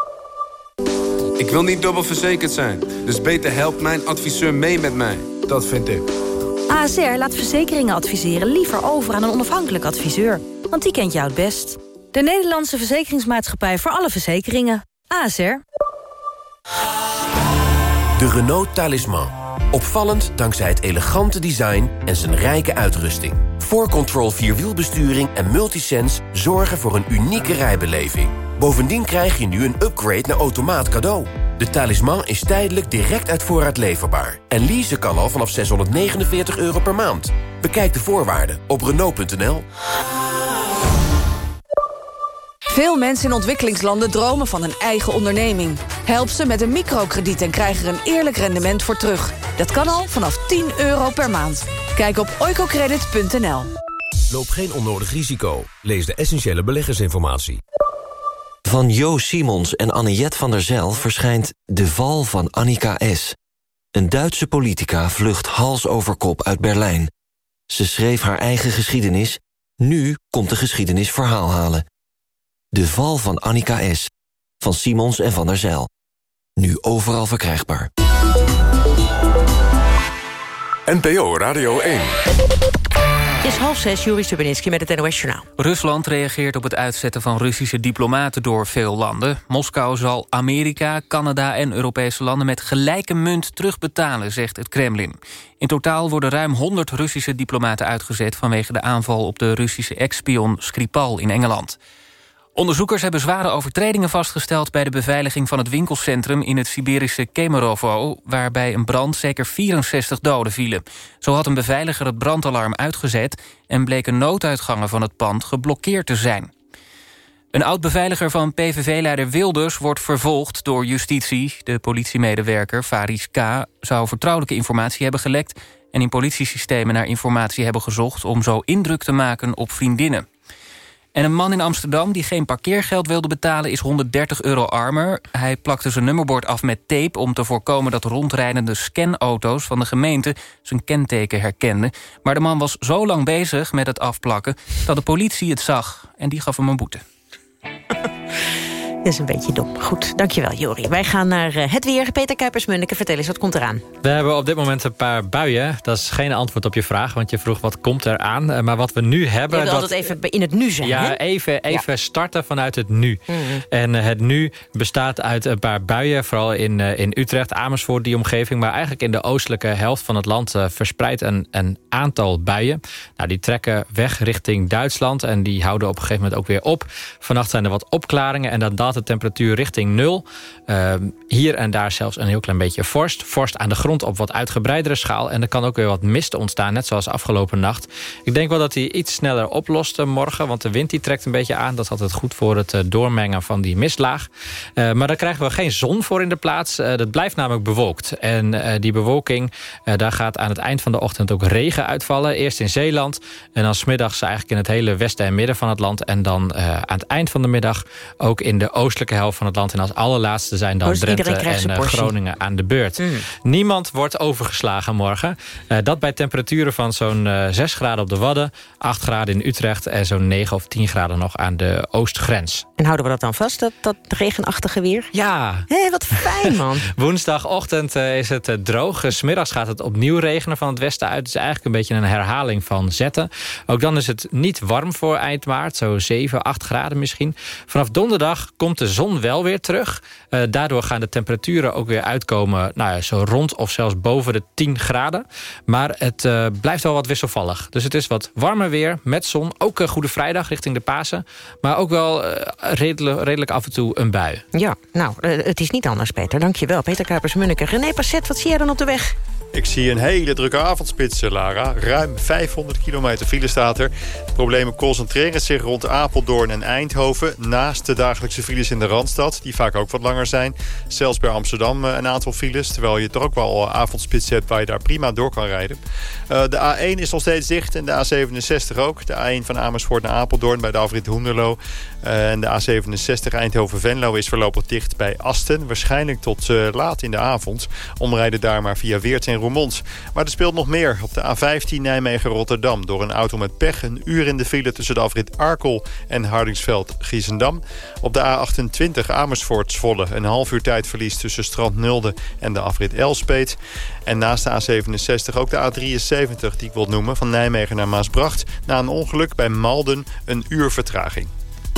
Ik wil niet dubbel verzekerd zijn, dus beter helpt mijn adviseur mee met mij. Dat vind ik. ASR laat verzekeringen adviseren liever over aan een onafhankelijk adviseur. Want die kent jou het best. De Nederlandse Verzekeringsmaatschappij voor alle verzekeringen. ASR. De Renault Talisman. Opvallend dankzij het elegante design en zijn rijke uitrusting. 4Control Vierwielbesturing en Multisense zorgen voor een unieke rijbeleving. Bovendien krijg je nu een upgrade naar automaat cadeau. De talisman is tijdelijk direct uit voorraad leverbaar. En leasen kan al vanaf 649 euro per maand. Bekijk de voorwaarden op Renault.nl. Veel mensen in ontwikkelingslanden dromen van een eigen onderneming. Help ze met een microkrediet en krijg er een eerlijk rendement voor terug. Dat kan al vanaf 10 euro per maand. Kijk op oicocredit.nl. Loop geen onnodig risico. Lees de essentiële beleggersinformatie. Van Jo Simons en Anniette van der Zijl verschijnt De Val van Annika S. Een Duitse politica vlucht hals over kop uit Berlijn. Ze schreef haar eigen geschiedenis. Nu komt de geschiedenis verhaal halen. De Val van Annika S. Van Simons en van der Zijl. Nu overal verkrijgbaar. NPO Radio 1. Half zes, Juri Stubenitski met het NOS-journaal. Rusland reageert op het uitzetten van Russische diplomaten door veel landen. Moskou zal Amerika, Canada en Europese landen met gelijke munt terugbetalen, zegt het Kremlin. In totaal worden ruim 100 Russische diplomaten uitgezet... vanwege de aanval op de Russische ex-spion Skripal in Engeland. Onderzoekers hebben zware overtredingen vastgesteld... bij de beveiliging van het winkelcentrum in het Siberische Kemerovo... waarbij een brand zeker 64 doden vielen. Zo had een beveiliger het brandalarm uitgezet... en bleken nooduitgangen van het pand geblokkeerd te zijn. Een oud-beveiliger van PVV-leider Wilders wordt vervolgd door justitie. De politiemedewerker Faris K. zou vertrouwelijke informatie hebben gelekt... en in politiesystemen naar informatie hebben gezocht... om zo indruk te maken op vriendinnen. En een man in Amsterdam die geen parkeergeld wilde betalen... is 130 euro armer. Hij plakte zijn nummerbord af met tape... om te voorkomen dat rondrijdende scanauto's van de gemeente... zijn kenteken herkenden. Maar de man was zo lang bezig met het afplakken... dat de politie het zag en die gaf hem een boete. Dat is een beetje dom. Goed, dankjewel Jori. Wij gaan naar eh, het weer. Peter Kuipers-Munneke, vertel eens, wat komt eraan? We hebben op dit moment een paar buien. Dat is geen antwoord op je vraag, want je vroeg wat komt eraan. Eh, Maar wat we nu hebben... Je wil dat... altijd even in het nu zijn, Ja, hè? even, even starten vanuit het nu. En eh, het nu bestaat uit een paar buien, vooral in, in Utrecht, Amersfoort, die omgeving. Maar eigenlijk in de oostelijke helft van het land verspreidt een, een aantal buien. Nou, die trekken weg richting Duitsland en die houden op een gegeven moment ook weer op. Vannacht zijn er wat opklaringen en dan de temperatuur richting nul. Ehm, hier en daar zelfs een heel klein beetje vorst. Vorst aan de grond op wat uitgebreidere schaal. En er kan ook weer wat mist ontstaan, net zoals afgelopen nacht. Ik denk wel dat hij iets sneller oplost morgen, want de wind die trekt een beetje aan. Dat is altijd goed voor het eh, doormengen van die mistlaag. Eh, maar daar krijgen we geen zon voor in de plaats. Eh, dat blijft namelijk bewolkt. En die bewolking, daar gaat aan het eind van de ochtend ook regen uitvallen. Eerst in Zeeland en dan smiddags eigenlijk in het hele westen en midden van het land. En dan aan het eind van de middag ook in de oostelijke helft van het land. En als allerlaatste zijn dan Oh, dus Drenthe en eh. Groningen aan de beurt. Niemand wordt overgeslagen morgen. Eh, dat bij temperaturen van zo'n eh 6 graden op de Wadden, 8 graden in Utrecht... en zo'n 9 of 10 graden nog aan de oostgrens. En houden we dat dan vast, dat, dat regenachtige weer? Ja. Hé, wat fijn, man. Woensdagochtend eh, is het eh, droog. Eh, 's middags gaat het opnieuw regenen van het westen uit. Het is eigenlijk een beetje een herhaling van zetten. Ook dan is het niet warm voor eind maart. Zo 7, 8 graden misschien. Vanaf donderdag komt de zon wel weer terug. Eh, daardoor gaan de temperaturen ook weer uitkomen... Nou ja, zo rond of zelfs boven de 10 graden. Maar het eh, blijft wel wat wisselvallig. Dus het is wat warmer weer met zon. Ook een Goede Vrijdag richting de Pasen. Maar ook wel eh, redelijk, redelijk af en toe een bui. Ja, nou, eh, het is niet anders, Peter. Dankjewel, Peter Kuipers-Munneke. René Passet, wat zie jij dan op de weg? Ik zie een hele drukke avondspits, eh, Lara. Ruim 500 kilometer file staat er. De problemen concentreren zich rond Apeldoorn en Eindhoven... naast de dagelijkse files in de Randstad, die vaak ook wat langer zijn. Zelfs bij Amsterdam eh, een aantal files... terwijl je toch ook wel avondspits hebt waar je daar prima door kan rijden. Eh, de A1 is nog steeds dicht en de A67 ook. De A1 van Amersfoort naar Apeldoorn bij de afrit Hoenderloo. En de A67 Eindhoven-Venlo is voorlopig dicht bij Asten. Waarschijnlijk tot eh, laat in de avond. Omrijden daar maar via Weert en Roermond. Maar er speelt nog meer. Op de A15 Nijmegen-Rotterdam. Door een auto met pech een uur in de file tussen de afrit Arkel en Hardingsveld-Giezendam. Op de A28 Amersfoort-Zwolle. Een half uur tijdverlies tussen Strand Nulde en de afrit Elspeet. En naast de A67 ook de A73 die ik wil noemen. Van Nijmegen naar Maasbracht. Na een ongeluk bij Malden een uur vertraging.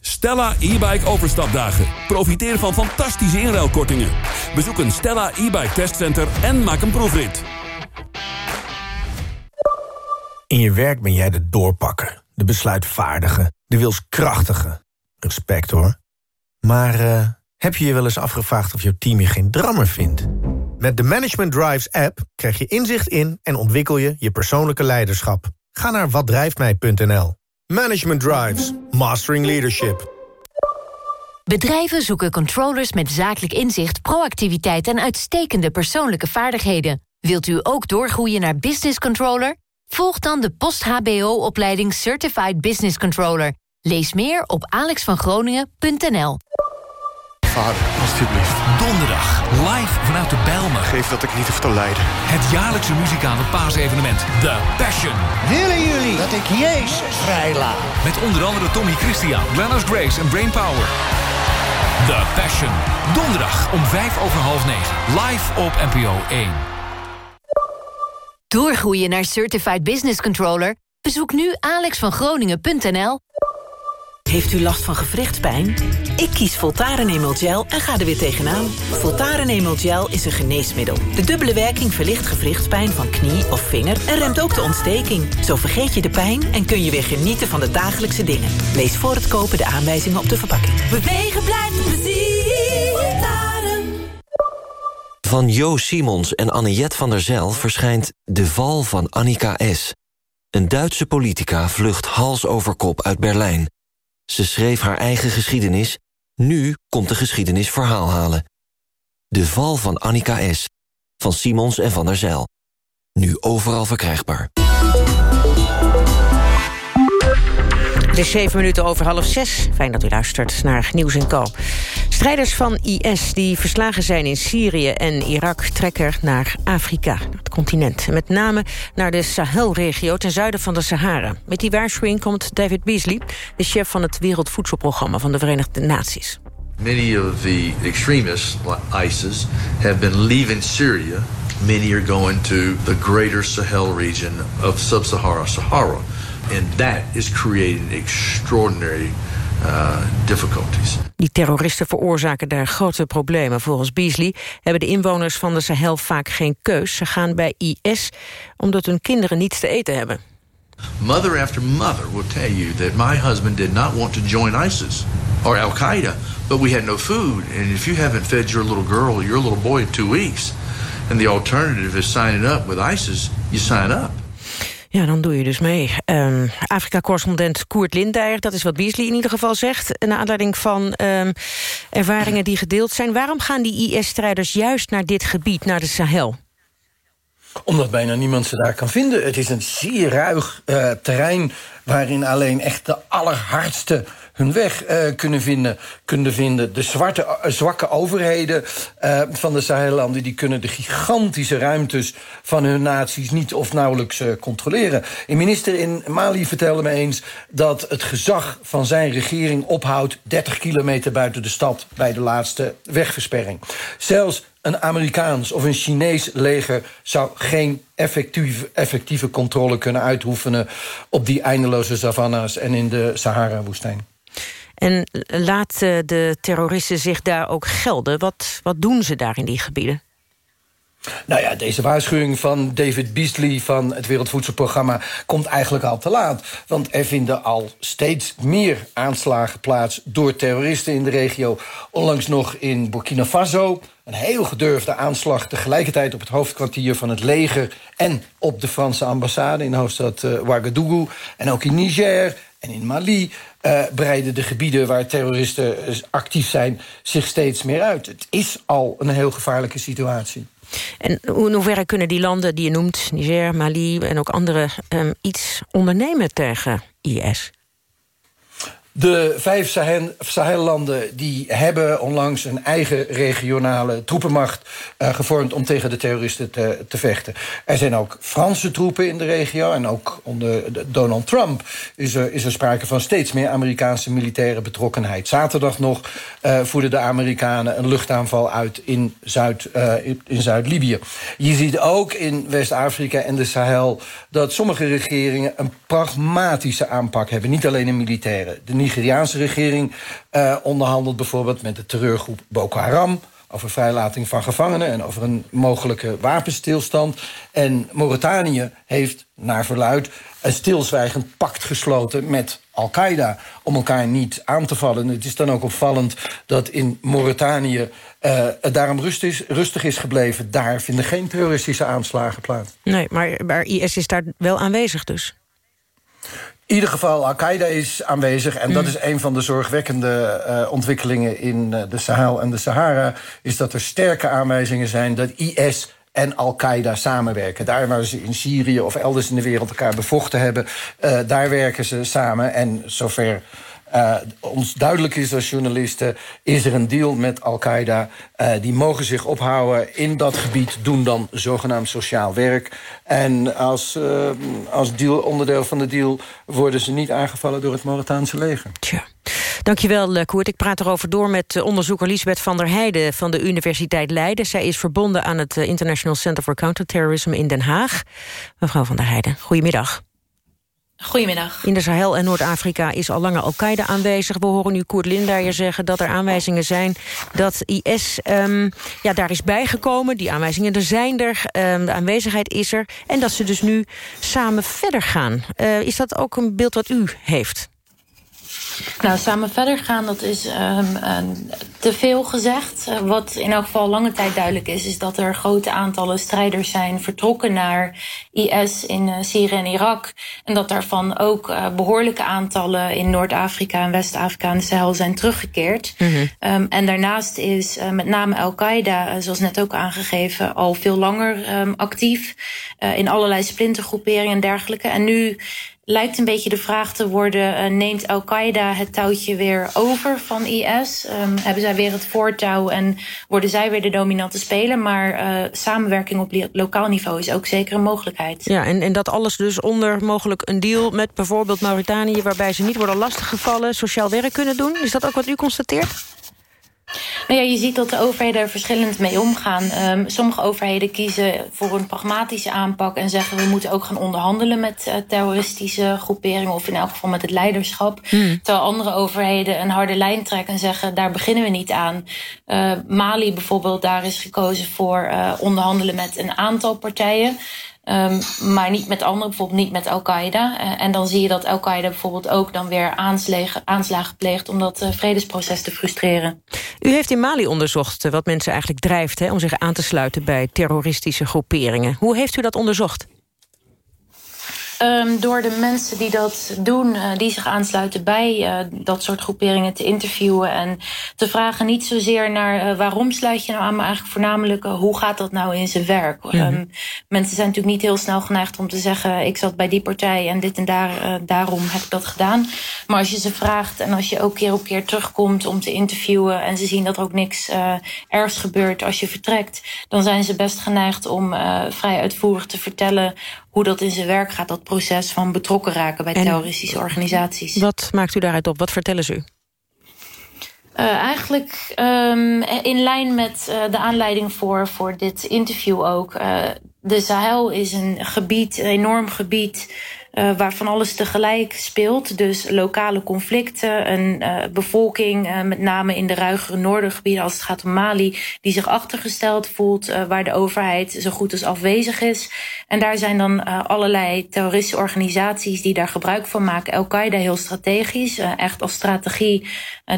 Stella e-bike overstapdagen. Profiteer van fantastische inruilkortingen. Bezoek een Stella e-bike testcenter en maak een proefrit. In je werk ben jij de doorpakker, de besluitvaardige, de wilskrachtige. Respect hoor. Maar eh, heb je je wel eens afgevraagd of jouw team je geen drammer vindt? Met de Management Drives app krijg je inzicht in en ontwikkel je je persoonlijke leiderschap. Ga naar watdrijftmij.nl. Management Drives, Mastering Leadership. Bedrijven zoeken controllers met zakelijk inzicht, proactiviteit en uitstekende persoonlijke vaardigheden. Wilt u ook doorgroeien naar business controller? Volg dan de post-HBO-opleiding Certified Business Controller. Lees meer op alexvangroningen.nl. Vader, alsjeblieft. Donderdag, live vanuit de Bijlmer. Geef dat ik niet hoef te lijden. Het jaarlijkse muzikale paasevenement, The Passion. Willen jullie dat ik Jezus vrijlaat? Met onder andere Tommy Christian, Glennis Grace en Brainpower. The Passion. Donderdag om vijf over half negen. Live op NPO 1. Doorgroeien naar Certified Business Controller? Bezoek nu alexvangroningen.nl. Heeft u last van gewrichtspijn? Ik kies Voltaren Emel Gel en ga er weer tegenaan. Voltaren Emel Gel is een geneesmiddel. De dubbele werking verlicht gewrichtspijn van knie of vinger... en remt ook de ontsteking. Zo vergeet je de pijn en kun je weer genieten van de dagelijkse dingen. Lees voor het kopen de aanwijzingen op de verpakking. Bewegen blijft plezier. Voltaren. Van Jo Simons en Anniette van der Zijl verschijnt De Val van Annika S. Een Duitse politica vlucht hals over kop uit Berlijn. Ze schreef haar eigen geschiedenis. Nu komt de geschiedenis verhaal halen. De Val van Annika S. Van Simons en van der Zijl. Nu overal verkrijgbaar. Is zeven minuten over half zes. Fijn dat u luistert naar Nieuws en Co. Strijders van IS die verslagen zijn in Syrië en Irak... trekken naar Afrika, het continent. Met name naar de Sahelregio ten zuiden van de Sahara. Met die waarschuwing komt David Beasley... de chef van het Wereldvoedselprogramma van de Verenigde Naties. Many of the extremists, ISIS, have been leaving Syria. Many are going to the greater Sahel region of sub-Sahara Sahara. And that is creating extraordinary uh, difficulties. Die terroristen veroorzaken daar grote problemen. Volgens Beasley hebben de inwoners van de Sahel vaak geen keus. Ze gaan bij IS omdat hun kinderen niets te eten hebben. Mother after mother will tell you that my husband did not want to join ISIS or Al Qaeda, but we had no food. And if you haven't fed your little girl or your little boy in two weeks, and the alternative is signing up with ISIS, you sign up. Ja, dan doe je dus mee. Um, Afrika-correspondent Koert Lindeyer, dat is wat Beasley in ieder geval zegt... naar aanleiding van um, ervaringen die gedeeld zijn. Waarom gaan die IS-strijders juist naar dit gebied, naar de Sahel? Omdat bijna niemand ze daar kan vinden. Het is een zeer ruig uh, terrein waarin alleen echt de allerhardste hun weg uh, kunnen, vinden, kunnen vinden. De zwarte, uh, zwakke overheden uh, van de Sahellanden... die kunnen de gigantische ruimtes van hun naties niet of nauwelijks controleren. Een minister in Mali vertelde me eens... dat het gezag van zijn regering ophoudt... 30 kilometer buiten de stad bij de laatste wegversperring. Zelfs een Amerikaans of een Chinees leger zou geen effectieve, effectieve controle kunnen uitoefenen op die eindeloze savannas en in de Sahara-woestijn. En laat de terroristen zich daar ook gelden? Wat, wat doen ze daar in die gebieden? Nou ja, deze waarschuwing van David Beasley van het Wereldvoedselprogramma... komt eigenlijk al te laat. Want er vinden al steeds meer aanslagen plaats door terroristen in de regio. Onlangs nog in Burkina Faso. Een heel gedurfde aanslag tegelijkertijd op het hoofdkwartier van het leger... en op de Franse ambassade in de hoofdstad uh, Ouagadougou. En ook in Niger en in Mali uh, breiden de gebieden waar terroristen actief zijn... zich steeds meer uit. Het is al een heel gevaarlijke situatie. En in hoeverre kunnen die landen die je noemt, Niger, Mali en ook andere, um, iets ondernemen tegen IS? De vijf Sahel-landen die hebben onlangs een eigen regionale troepenmacht uh, gevormd om tegen de terroristen te, te, vechten. Er zijn ook Franse troepen in de regio en ook onder Donald Trump is er, is er sprake van steeds meer Amerikaanse militaire betrokkenheid. Zaterdag nog uh, voerden de Amerikanen een luchtaanval uit in Zuid-Libië. Uh, in Zuid Je ziet ook in West-Afrika en de Sahel dat sommige regeringen een pragmatische aanpak hebben. Niet alleen een militaire. Nigeriaanse regering uh, onderhandelt bijvoorbeeld met de terreurgroep Boko Haram over vrijlating van gevangenen en over een mogelijke wapenstilstand. En Mauritanië heeft naar verluid een stilzwijgend pact gesloten met Al-Qaeda om elkaar niet aan te vallen. Het is dan ook opvallend dat in Mauritanië uh, het daarom rust is, rustig is gebleven. Daar vinden geen terroristische aanslagen plaats. Nee, maar, maar IS is daar wel aanwezig dus? In ieder geval, Al-Qaeda is aanwezig. En dat is een van de zorgwekkende uh, ontwikkelingen in uh, de Sahel en de Sahara. Is dat er sterke aanwijzingen zijn dat IS en Al-Qaeda samenwerken. Daar waar ze in Syrië of elders in de wereld elkaar bevochten hebben... Uh, daar werken ze samen. En zover uh, ons duidelijk is als journalisten... is er een deal met Al-Qaeda. Uh, die mogen zich ophouden in dat gebied, doen dan zogenaamd sociaal werk. En als, uh, als deal, onderdeel van de deal worden ze niet aangevallen door het Mauritaanse leger. Tja. Dankjewel, Koert. Ik praat erover door met onderzoeker Lisbeth van der Heijden... van de Universiteit Leiden. Zij is verbonden aan het International Center for Counterterrorism in Den Haag. Mevrouw van der Heijden, goedemiddag. Goedemiddag. In de Sahel en Noord-Afrika is al langer Al-Qaeda aanwezig. We horen nu Koert Lindeyer zeggen dat er aanwijzingen zijn... dat IS um, ja, daar is bijgekomen. Die aanwijzingen er zijn er. Um, de aanwezigheid is er. En dat ze dus nu samen verder gaan. Uh, is dat ook een beeld wat u heeft? Nou, samen verder gaan, dat is um, te veel gezegd. Eh, wat in elk geval lange tijd duidelijk is, is dat er grote aantallen strijders zijn vertrokken naar IS in uh, Syrië en Irak. En dat daarvan ook uh, behoorlijke aantallen in Noord-Afrika en West-Afrika en de Sahel zijn teruggekeerd. Mm -hmm. um, en daarnaast is met name Al-Qaeda, zoals net ook aangegeven, al veel langer um, actief. in allerlei splintergroeperingen en dergelijke. En nu lijkt een beetje de vraag te worden... Uh, neemt Al-Qaeda het touwtje weer over van IS? Um, hebben zij weer het voortouw en worden zij weer de dominante speler? Maar uh, samenwerking op lokaal niveau is ook zeker een mogelijkheid. Ja, en, en dat alles dus onder mogelijk een deal met bijvoorbeeld Mauritanië... waarbij ze niet worden lastiggevallen, sociaal werk kunnen doen? Is dat ook wat u constateert? Nou ja, je ziet dat de overheden er verschillend mee omgaan. Um, sommige overheden kiezen voor een pragmatische aanpak en zeggen we moeten ook gaan onderhandelen met uh, terroristische groeperingen of in elk geval met het leiderschap. Hmm. Terwijl andere overheden een harde lijn trekken en zeggen daar beginnen we niet aan. Uh, Mali bijvoorbeeld, daar is gekozen voor uh, onderhandelen met een aantal partijen. Um, maar niet met anderen, bijvoorbeeld niet met Al-Qaeda. Uh, en dan zie je dat Al-Qaeda bijvoorbeeld ook dan weer aanslagen, aanslagen pleegt... om dat uh, vredesproces te frustreren. U heeft in Mali onderzocht wat mensen eigenlijk drijft... Hè, om zich aan te sluiten bij terroristische groeperingen. Hoe heeft u dat onderzocht? Um, door de mensen die dat doen, uh, die zich aansluiten bij uh, dat soort groeperingen te interviewen en te vragen niet zozeer naar uh, waarom sluit je nou aan, maar eigenlijk voornamelijk hoe gaat dat nou in zijn werk. Mm -hmm. um, mensen zijn natuurlijk niet heel snel geneigd om te zeggen ik zat bij die partij en dit en daar, daarom heb ik dat gedaan. Maar als je ze vraagt en als je ook keer op keer terugkomt om te interviewen en ze zien dat er ook niks ergs gebeurt als je vertrekt, dan zijn ze best geneigd om vrij uitvoerig te vertellen hoe dat in zijn werk gaat, dat proces van betrokken raken bij en terroristische organisaties. Wat maakt u daaruit op? Wat vertellen ze u? Uh, eigenlijk um, in lijn met uh, de aanleiding voor, voor dit interview ook. Uh, de Sahel is een gebied, een enorm gebied uh, waar van alles tegelijk speelt. Dus lokale conflicten, een uh, bevolking, uh, met name in de ruigere noordergebieden als het gaat om Mali, die zich achtergesteld voelt, waar de overheid zo goed als afwezig is. En daar zijn dan allerlei terroristische organisaties die daar gebruik van maken. Al-Qaeda heel strategisch, echt als strategie.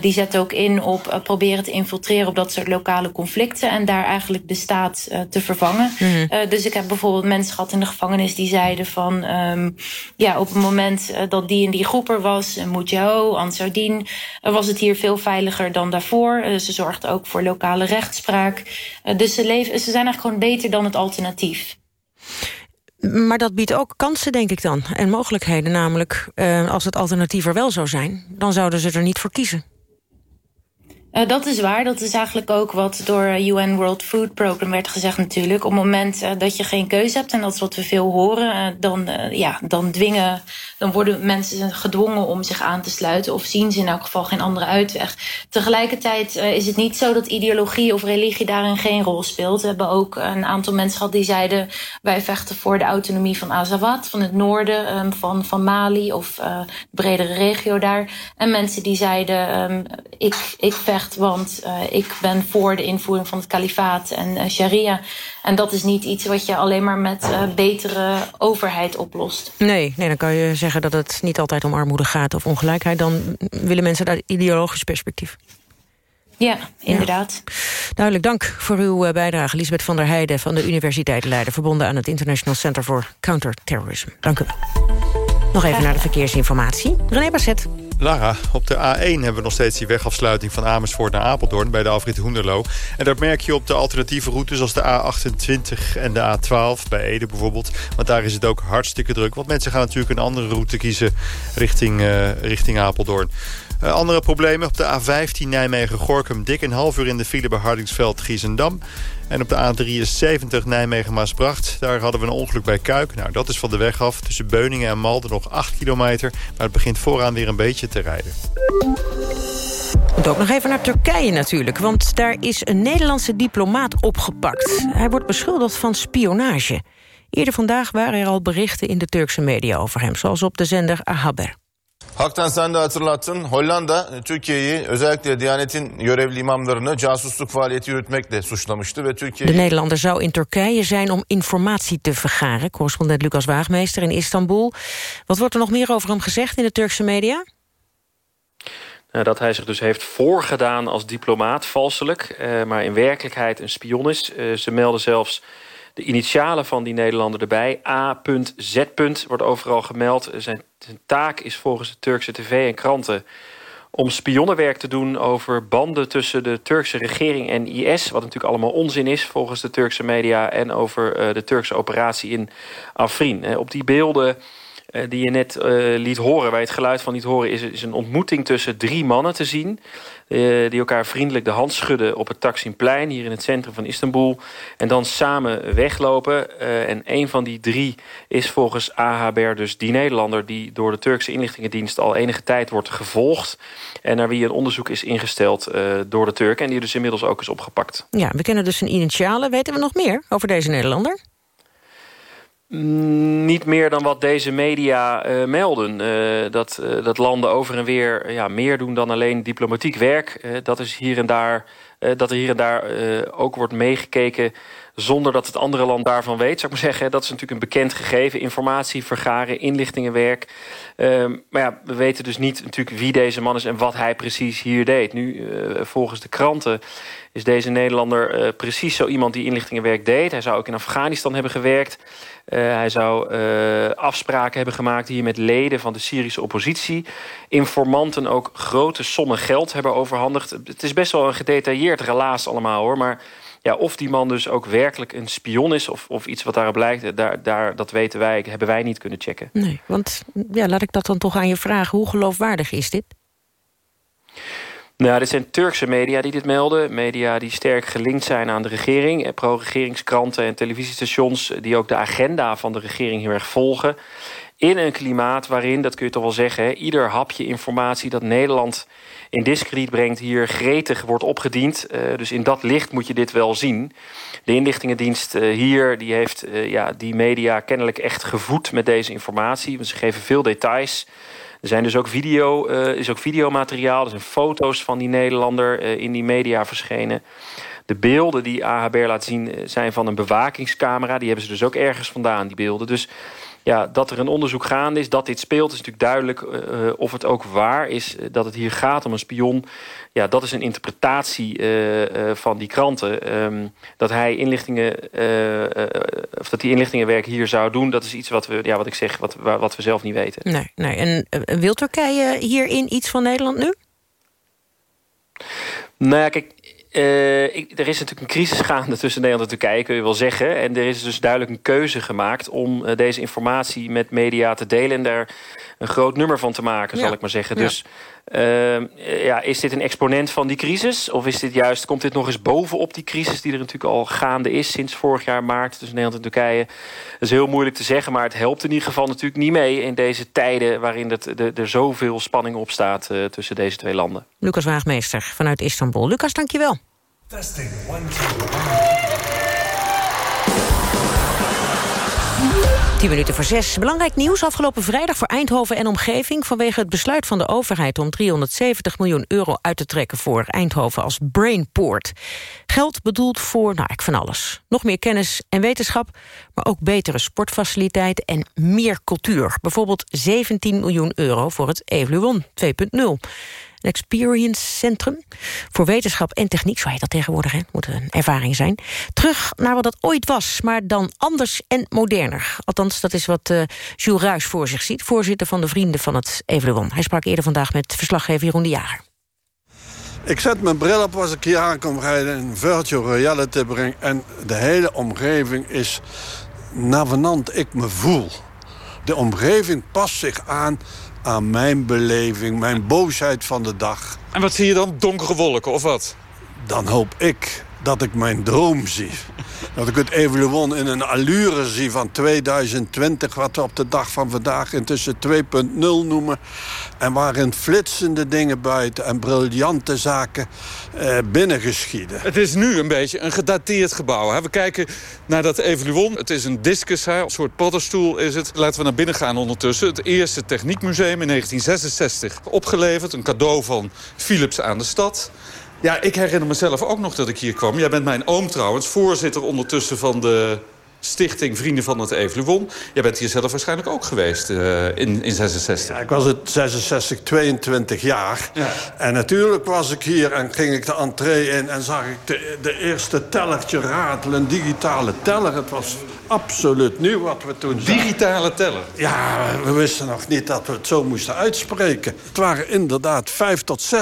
die zet ook in op proberen te infiltreren op dat soort lokale conflicten en daar eigenlijk de staat te vervangen. Mm -hmm. dus ik heb bijvoorbeeld mensen gehad in de gevangenis die zeiden van um, ja, op het moment uh, dat die en die groep er was, Mujao, Ansardin, uh, was het hier veel veiliger dan daarvoor. ze zorgden ook voor lokale rechtspraak. dus ze, leven, ze zijn eigenlijk gewoon beter dan het alternatief. Maar dat biedt ook kansen, denk ik dan. En mogelijkheden, namelijk als het alternatief er wel zou zijn... dan zouden ze er niet voor kiezen. Uh, dat is waar. Dat is eigenlijk ook wat door UN World Food Program werd gezegd natuurlijk. Op het moment uh, dat je geen keuze hebt, en dat is wat we veel horen... Uh, dan, ja, dan, dwingen, dan worden mensen gedwongen om zich aan te sluiten... of zien ze in elk geval geen andere uitweg. Tegelijkertijd is het niet zo dat ideologie of religie daarin geen rol speelt. We hebben ook een aantal mensen gehad die zeiden... wij vechten voor de autonomie van Azawad, van het noorden um, van, van Mali... of de bredere regio daar. En mensen die zeiden, um, ik, ik vecht want uh, ik ben voor de invoering van het kalifaat en uh, sharia. En dat is niet iets wat je alleen maar met uh, betere overheid oplost. Nee, nee, dan kan je zeggen dat het niet altijd om armoede gaat of ongelijkheid. Dan willen mensen daar ideologisch perspectief. Ja, inderdaad. Ja. Duidelijk dank voor uw bijdrage. Lisbeth van der Heijden van de Universiteit Leiden... verbonden aan het International Center for Counterterrorism. Dank u wel. Nog even naar de verkeersinformatie. René Basset. Lara, op de A1 hebben we nog steeds die wegafsluiting van Amersfoort naar Apeldoorn... bij de Alfred Hoenderloo. En dat merk je op de alternatieve routes als de A28 en de A12, bij Ede bijvoorbeeld. Want daar is het ook hartstikke druk. Want mensen gaan natuurlijk een andere route kiezen richting, uh, richting Apeldoorn. Uh, andere problemen op de A15 Nijmegen-Gorkum. Dik een half uur in de file bij Hardingsveld-Giezendam. En op de A73 Nijmegen-Maasbracht, daar hadden we een ongeluk bij Kuik. Nou, dat is van de weg af. Tussen Beuningen en Malden nog 8 kilometer. Maar het begint vooraan weer een beetje te rijden. En ook nog even naar Turkije natuurlijk, want daar is een Nederlandse diplomaat opgepakt. Hij wordt beschuldigd van spionage. Eerder vandaag waren er al berichten in de Turkse media over hem, zoals op de zender Ahaber. Haktan sen de hatırlattın. Hollanda Türkiye'yi özellikle Diyanet'in görevli imamlarını casusluk faaliyeti yürütmekle suçlamıştı ve Türkiye. De Nederlander zou in Turkije zijn om informatie te vergaren. Correspondent Lucas Waagmeester in Istanbul. Wat wordt er nog meer over hem gezegd in de Turkse media? dat hij zich dus heeft voorgedaan als diplomaat, valselijk. maar in werkelijkheid een spion is. ze melden zelfs de initialen van die Nederlander erbij. A.Z. wordt overal gemeld. Zijn, zijn taak is volgens de Turkse tv en kranten om spionnenwerk te doen over banden tussen de Turkse regering en IS. Wat natuurlijk allemaal onzin is volgens de Turkse media. En over uh, de Turkse operatie in Afrin. Uh, op die beelden uh, die je net liet horen, waar je het geluid van liet horen... Is, is een ontmoeting tussen drie mannen te zien. Uh, die elkaar vriendelijk de hand schudden op het Taksimplein... hier in het centrum van Istanbul. En dan samen weglopen. Uh, en een van die drie is volgens AHBR dus die Nederlander... die door de Turkse inlichtingendienst al enige tijd wordt gevolgd. En naar wie een onderzoek is ingesteld uh, door de Turken. En die dus inmiddels ook is opgepakt. Ja, we kennen dus zijn initialen. Weten we nog meer over deze Nederlander? Niet meer dan wat deze media uh, melden. Uh, dat, uh, dat landen over en weer ja, meer doen dan alleen diplomatiek werk. dat, is hier en daar, dat er hier en daar ook wordt meegekeken zonder dat het andere land daarvan weet, zou ik maar zeggen. Dat is natuurlijk een bekend gegeven. Informatie, vergaren, inlichtingenwerk. Uh, maar ja, we weten dus niet natuurlijk wie deze man is en wat hij precies hier deed. Nu, uh, volgens de kranten is deze Nederlander uh, precies zo iemand die inlichtingenwerk deed. Hij zou ook in Afghanistan hebben gewerkt. Uh, hij zou afspraken hebben gemaakt hier met leden van de Syrische oppositie. Informanten ook grote sommen geld hebben overhandigd. Het is best wel een gedetailleerd relaas allemaal hoor, maar ja, of die man dus ook werkelijk een spion is... of, of iets wat daarop blijkt, daar, daar, dat weten wij, hebben wij niet kunnen checken. Nee, want ja, laat ik dat dan toch aan je vragen. Hoe geloofwaardig is dit? Nou, dit zijn Turkse media die dit melden. Media die sterk gelinkt zijn aan de regering. Pro-regeringskranten en televisiestations... die ook de agenda van de regering heel erg volgen. In een klimaat waarin, dat kun je toch wel zeggen... Ieder hapje informatie dat Nederland in discrediet brengt... hier gretig wordt opgediend. Uh, dus in dat licht moet je dit wel zien. De inlichtingendienst uh, hier die heeft uh, ja, die media kennelijk echt gevoed met deze informatie. Want ze geven veel details... Er zijn dus ook, video, is ook videomateriaal, er zijn foto's van die Nederlander in die media verschenen. De beelden die AHBR laat zien zijn van een bewakingscamera. Die hebben ze dus ook ergens vandaan, die beelden. Dus ja, dat er een onderzoek gaande is, dat dit speelt... is natuurlijk duidelijk uh, of het ook waar is dat het hier gaat om een spion. Ja, dat is een interpretatie uh, van die kranten. Um, dat hij inlichtingen, of dat die inlichtingenwerk hier zou doen... dat is iets wat we, ja, wat ik zeg, wat, wat we zelf niet weten. Nee, nee. En wil Turkije hierin iets van Nederland nu? Nou ja, kijk, uh, ik, er is natuurlijk een crisis gaande tussen Nederland en Turkije, kun je wel zeggen. En er is dus duidelijk een keuze gemaakt om uh, deze informatie met media te delen... en daar een groot nummer van te maken, ja. zal ik maar zeggen. Ja. Dus ja, is dit een exponent van die crisis? Of is dit juist, komt dit nog eens bovenop die crisis... die er natuurlijk al gaande is sinds vorig jaar maart tussen Nederland en Turkije? Dat is heel moeilijk te zeggen, maar het helpt in ieder geval natuurlijk niet mee... in deze tijden waarin het, de, er zoveel spanning op staat tussen deze twee landen. Lucas Waagmeester vanuit Istanbul. Lucas, dankjewel. Testing, one, two, 10 minuten voor zes. Belangrijk nieuws afgelopen vrijdag voor Eindhoven en omgeving... vanwege het besluit van de overheid om 370 miljoen euro uit te trekken... voor Eindhoven als brainport. Geld bedoeld voor, nou, ik van alles. Nog meer kennis en wetenschap, maar ook betere sportfaciliteiten... en meer cultuur. Bijvoorbeeld 17 miljoen euro voor het Evoluon 2.0 experience centrum voor wetenschap en techniek, zo heet dat tegenwoordig, hè? moet een ervaring zijn. Terug naar wat dat ooit was, maar dan anders en moderner. Althans, dat is wat uh, Jules Ruijs voor zich ziet, voorzitter van de Vrienden van het Evoluon. Hij sprak eerder vandaag met verslaggever Jeroen de Jager. Ik zet mijn bril op als ik hier aankom rijden en virtual reality breng. En de hele omgeving is navenant ik me voel. De omgeving past zich aan aan mijn beleving, mijn boosheid van de dag. En wat zie je dan? Donkere wolken of wat? Dan hoop ik dat ik mijn droom zie. Dat ik het Evoluon in een allure zie van 2020... wat we op de dag van vandaag intussen 2.0 noemen. En waarin flitsende dingen buiten en briljante zaken eh, binnengeschieden. Het is nu een beetje een gedateerd gebouw. We kijken naar dat Evoluon. Het is een discus, hè? een soort paddenstoel is het. Laten we naar binnen gaan ondertussen. Het eerste techniekmuseum in 1966 opgeleverd. Een cadeau van Philips aan de stad. Ja, ik herinner mezelf ook nog dat ik hier kwam. Jij bent mijn oom trouwens, voorzitter ondertussen van de Stichting Vrienden van het Evoluon. Jij bent hier zelf waarschijnlijk ook geweest uh, in, in 66. Ja, ik was het 66, 22 jaar. Ja. En natuurlijk was ik hier en ging ik de entree in... en zag ik de, de eerste tellertje ratelen, een digitale teller. Het was absoluut nieuw wat we toen Digitale teller? Ja, we wisten nog niet dat we het zo moesten uitspreken. Het waren inderdaad 5 tot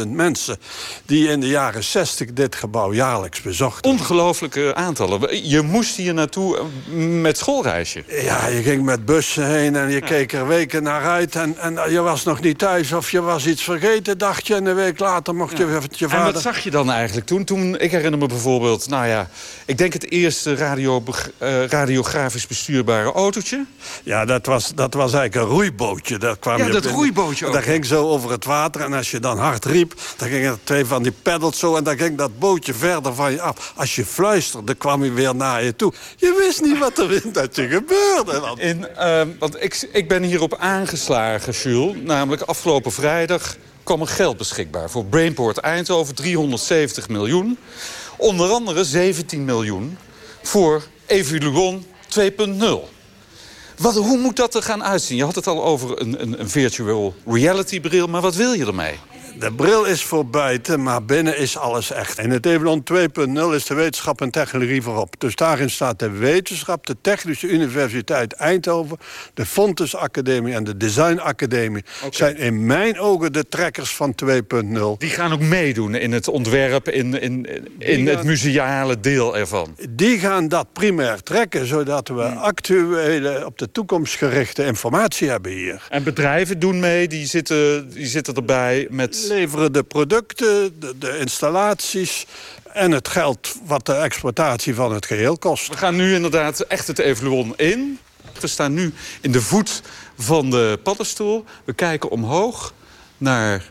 600.000 mensen... die in de jaren 60 dit gebouw jaarlijks bezochten. Ongelooflijke aantallen. Je moest hier naartoe eh, met schoolreisje. Ja, je ging met bussen heen en je keek er weken naar uit... En, en je was nog niet thuis of je was iets vergeten, dacht je... en een week later mocht je even je vader... En wat zag je dan eigenlijk toen? toen? Ik herinner me bijvoorbeeld, nou ja... ik denk het eerste radio uh, radiografisch bestuurbare autootje? Ja, dat was, dat was eigenlijk een roeibootje. Dat kwam ja, dat roeibootje ook. Dat ging zo over het water en als je dan hard riep... dan gingen er twee van die peddels zo en dan ging dat bootje verder van je af. Als je fluisterde, kwam hij weer naar je toe. Je wist niet wat er in dat je gebeurde. In, uh, want ik, ik ben hierop aangeslagen, Jules. Namelijk afgelopen vrijdag kwam er geld beschikbaar... voor Brainport Eindhoven, 370 miljoen. Onder andere 17 miljoen voor Evoluon 2.0. Wat, hoe moet dat er gaan uitzien? Je had het al over een, een, een virtual reality bril, maar wat wil je ermee? De bril is voor buiten, maar binnen is alles echt. In het Evelon 2.0 is de wetenschap en technologie voorop. Dus daarin staat de wetenschap, de Technische Universiteit Eindhoven... de Fontes Academie en de Design Academie... zijn in mijn ogen de trekkers van 2.0. Die gaan ook meedoen in het ontwerp, in, in, in het museale deel ervan? Die gaan dat primair trekken, zodat we hmm. actuele, op de toekomst gerichte informatie hebben hier. En bedrijven doen mee, die zitten, die zitten erbij met leveren de producten, de, de, installaties en het geld wat de exploitatie van het geheel kost. We gaan nu inderdaad echt het Evoluon in. We staan nu in de voet van de paddenstoel. We kijken omhoog naar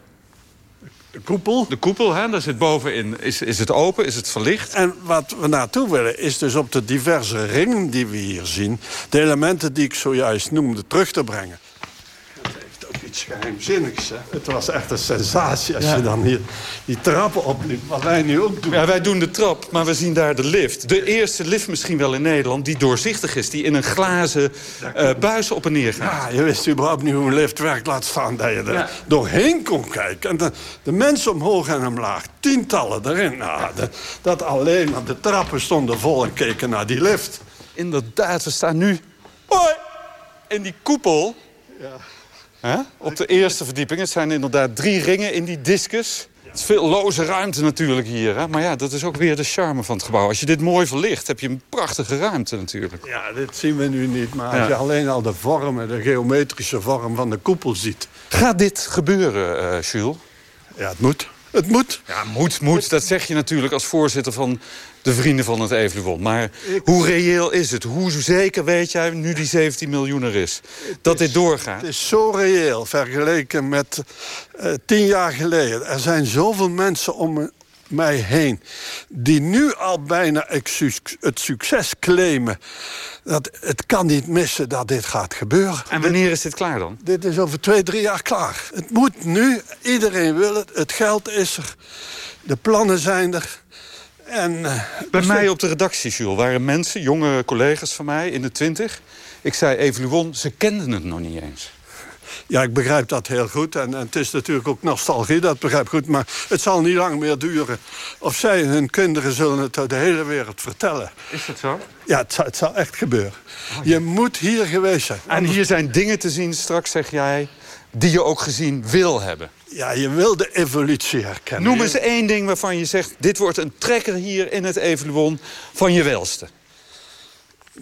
de koepel. De koepel, hè, daar zit bovenin. Is, is het open? Is het verlicht? En wat we naartoe willen is dus op de diverse ringen die we hier zien... de elementen die ik zojuist noemde terug te brengen iets geheimzinnigs. Hè? Het was echt een sensatie als je dan hier die trappen opliep. Wat wij nu ook doen. Ja, wij doen de trap, maar we zien daar de lift. De eerste lift misschien wel in Nederland die doorzichtig is. Die in een glazen uh, buis op en neer gaat. Ja, je wist überhaupt niet hoe een lift werkt. Laat staan dat je er doorheen kon kijken. En de, de, mensen omhoog en omlaag. Tientallen erin. Nou, dat alleen maar de trappen stonden vol en keken naar die lift. Inderdaad, we staan nu... Hoi! In die koepel... Ja. Op de eerste verdieping. Het zijn inderdaad drie ringen in die discus. Het is veel loze ruimte natuurlijk hier. Hè? Maar ja, dat is ook weer de charme van het gebouw. Als je dit mooi verlicht, heb je een prachtige ruimte natuurlijk. Ja, dit zien we nu niet. Maar als je alleen al de vormen, de geometrische vorm van de koepel ziet. Gaat dit gebeuren, uh, Jules? Ja, het moet. Het moet. Ja, moet, moet. Dat zeg je natuurlijk als voorzitter van de vrienden van het Evoluon. Maar hoe reëel is het? Hoe zeker weet jij nu die 17 miljoen er is? Dat dit doorgaat? Het is zo reëel vergeleken met uh, tien jaar geleden. Er zijn zoveel mensen om mij heen... die nu al bijna het succes claimen. Dat het kan niet missen dat dit gaat gebeuren. En wanneer is dit klaar dan? Dit is over twee, drie jaar klaar. Het moet nu. Iedereen wil het. Het geld is er. De plannen zijn er. En, uh, Bij mij op de redactie, Jules, waren mensen, jonge collega's van mij in de twintig. Ik zei Evoluon, ze kenden het nog niet eens. Ja, ik begrijp dat heel goed. En, en, het is natuurlijk ook nostalgie, dat begrijp ik goed. Maar het zal niet lang meer duren. Of zij en hun kinderen zullen het uit de hele wereld vertellen. Is dat zo? Ja, het zal, het zal echt gebeuren. Oh, je moet hier geweest zijn. En hier zijn dingen te zien, straks zeg jij, die je ook gezien wil hebben. Ja, je wil de evolutie herkennen. Noem eens één ding waarvan je zegt... dit wordt een trekker hier in het Evoluon van je welste.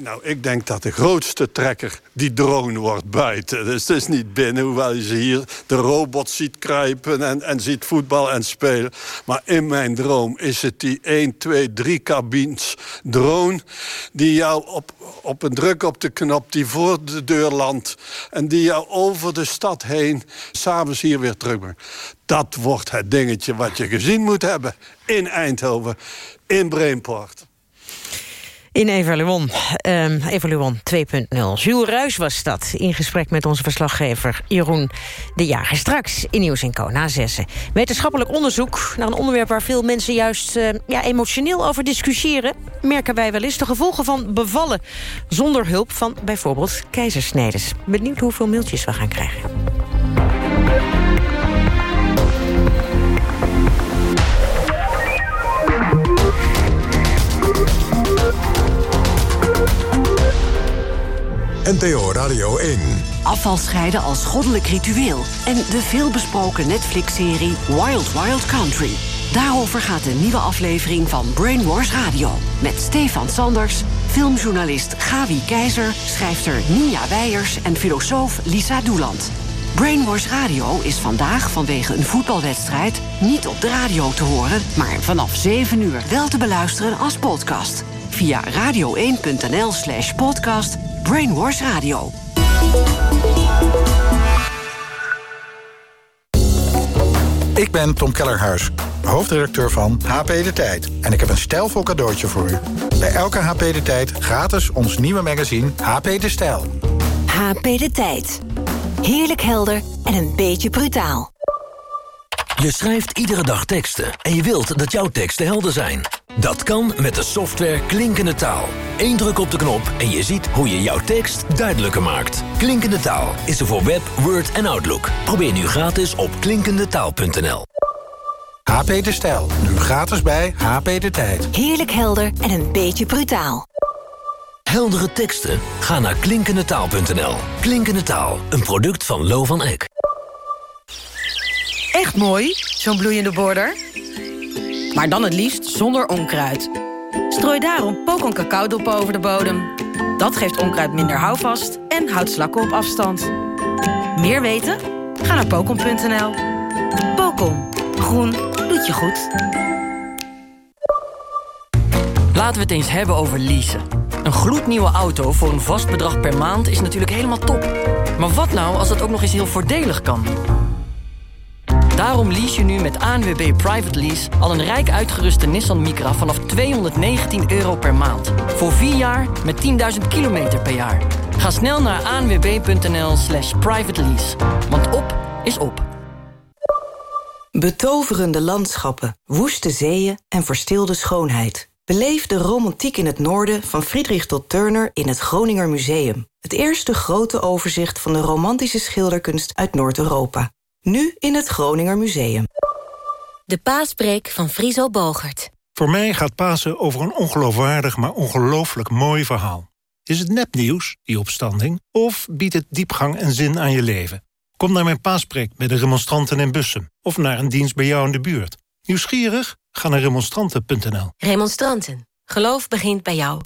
Nou, ik denk dat de grootste trekker die drone wordt buiten. Dus het is niet binnen, hoewel je ze hier de robot ziet kruipen... en, en ziet voetbal en spelen. Maar in mijn droom is het die 1, 2, 3 cabines drone... die jou op, op een druk op de knop, die voor de deur landt... en die jou over de stad heen s'avonds hier weer terugbrengt. Dat wordt het dingetje wat je gezien moet hebben in Eindhoven, in Brainport. In Evaluon, um, Evaluon 2.0. Jules Ruis was dat, in gesprek met onze verslaggever Jeroen de Jager. Straks in Nieuws Co. na zessen. Wetenschappelijk onderzoek naar een onderwerp... waar veel mensen juist uh, ja, emotioneel over discussiëren... merken wij wel eens de gevolgen van bevallen... zonder hulp van bijvoorbeeld keizersneders. Benieuwd hoeveel mailtjes we gaan krijgen. NTO Radio 1. Afval scheiden als goddelijk ritueel. En de veelbesproken Netflix-serie Wild Wild Country. Daarover gaat de nieuwe aflevering van Brainwars Radio. Met Stefan Sanders, filmjournalist Gavi Keizer... schrijfster Nia Weijers en filosoof Lisa Doeland. Brainwars Radio is vandaag vanwege een voetbalwedstrijd... niet op de radio te horen, maar vanaf 7 uur wel te beluisteren als podcast. Via radio1.nl slash podcast Brainwash Radio. Ik ben Tom Kellerhuis, hoofdredacteur van HP De Tijd. En ik heb een stijlvol cadeautje voor u. Bij elke HP De Tijd gratis ons nieuwe magazine HP De Stijl. HP De Tijd. Heerlijk helder en een beetje brutaal. Je schrijft iedere dag teksten en je wilt dat jouw teksten helder zijn. Dat kan met de software Klinkende Taal. Eén druk op de knop en je ziet hoe je jouw tekst duidelijker maakt. Klinkende Taal is er voor Web, Word en Outlook. Probeer nu gratis op klinkendetaal.nl. HP De Stijl, nu gratis bij HP De Tijd. Heerlijk helder en een beetje brutaal. Heldere teksten? Ga naar klinkendetaal.nl. Klinkende Taal, een product van Lo van Eck. Echt mooi, zo'n bloeiende border. Maar dan het liefst zonder onkruid. Strooi daarom Pokon cacaodop over de bodem. Dat geeft onkruid minder houvast en houdt slakken op afstand. Meer weten? Ga naar pokon.nl. Pokon. Groen doet je goed. Laten we het eens hebben over leasen. Een gloednieuwe auto voor een vast bedrag per maand is natuurlijk helemaal top. Maar wat nou als dat ook nog eens heel voordelig kan? Daarom lease je nu met ANWB Private Lease al een rijk uitgeruste Nissan Micra vanaf 219 euro per maand. Voor 4 jaar met 10.000 kilometer per jaar. Ga snel naar anwb.nl slash private lease. Want op is op. Betoverende landschappen, woeste zeeën en verstilde schoonheid. Beleef de romantiek in het noorden van Friedrich tot Turner in het Groninger Museum. Het eerste grote overzicht van de romantische schilderkunst uit Noord-Europa. Nu in het Groninger Museum. De paaspreek van Friso Bogert. Voor mij gaat Pasen over een ongeloofwaardig, maar ongelooflijk mooi verhaal. Is het nepnieuws, die opstanding, of biedt het diepgang en zin aan je leven? Kom naar mijn paaspreek bij de remonstranten in Bussum... of naar een dienst bij jou in de buurt. Nieuwsgierig? Ga naar remonstranten.nl. Remonstranten. Geloof begint bij jou.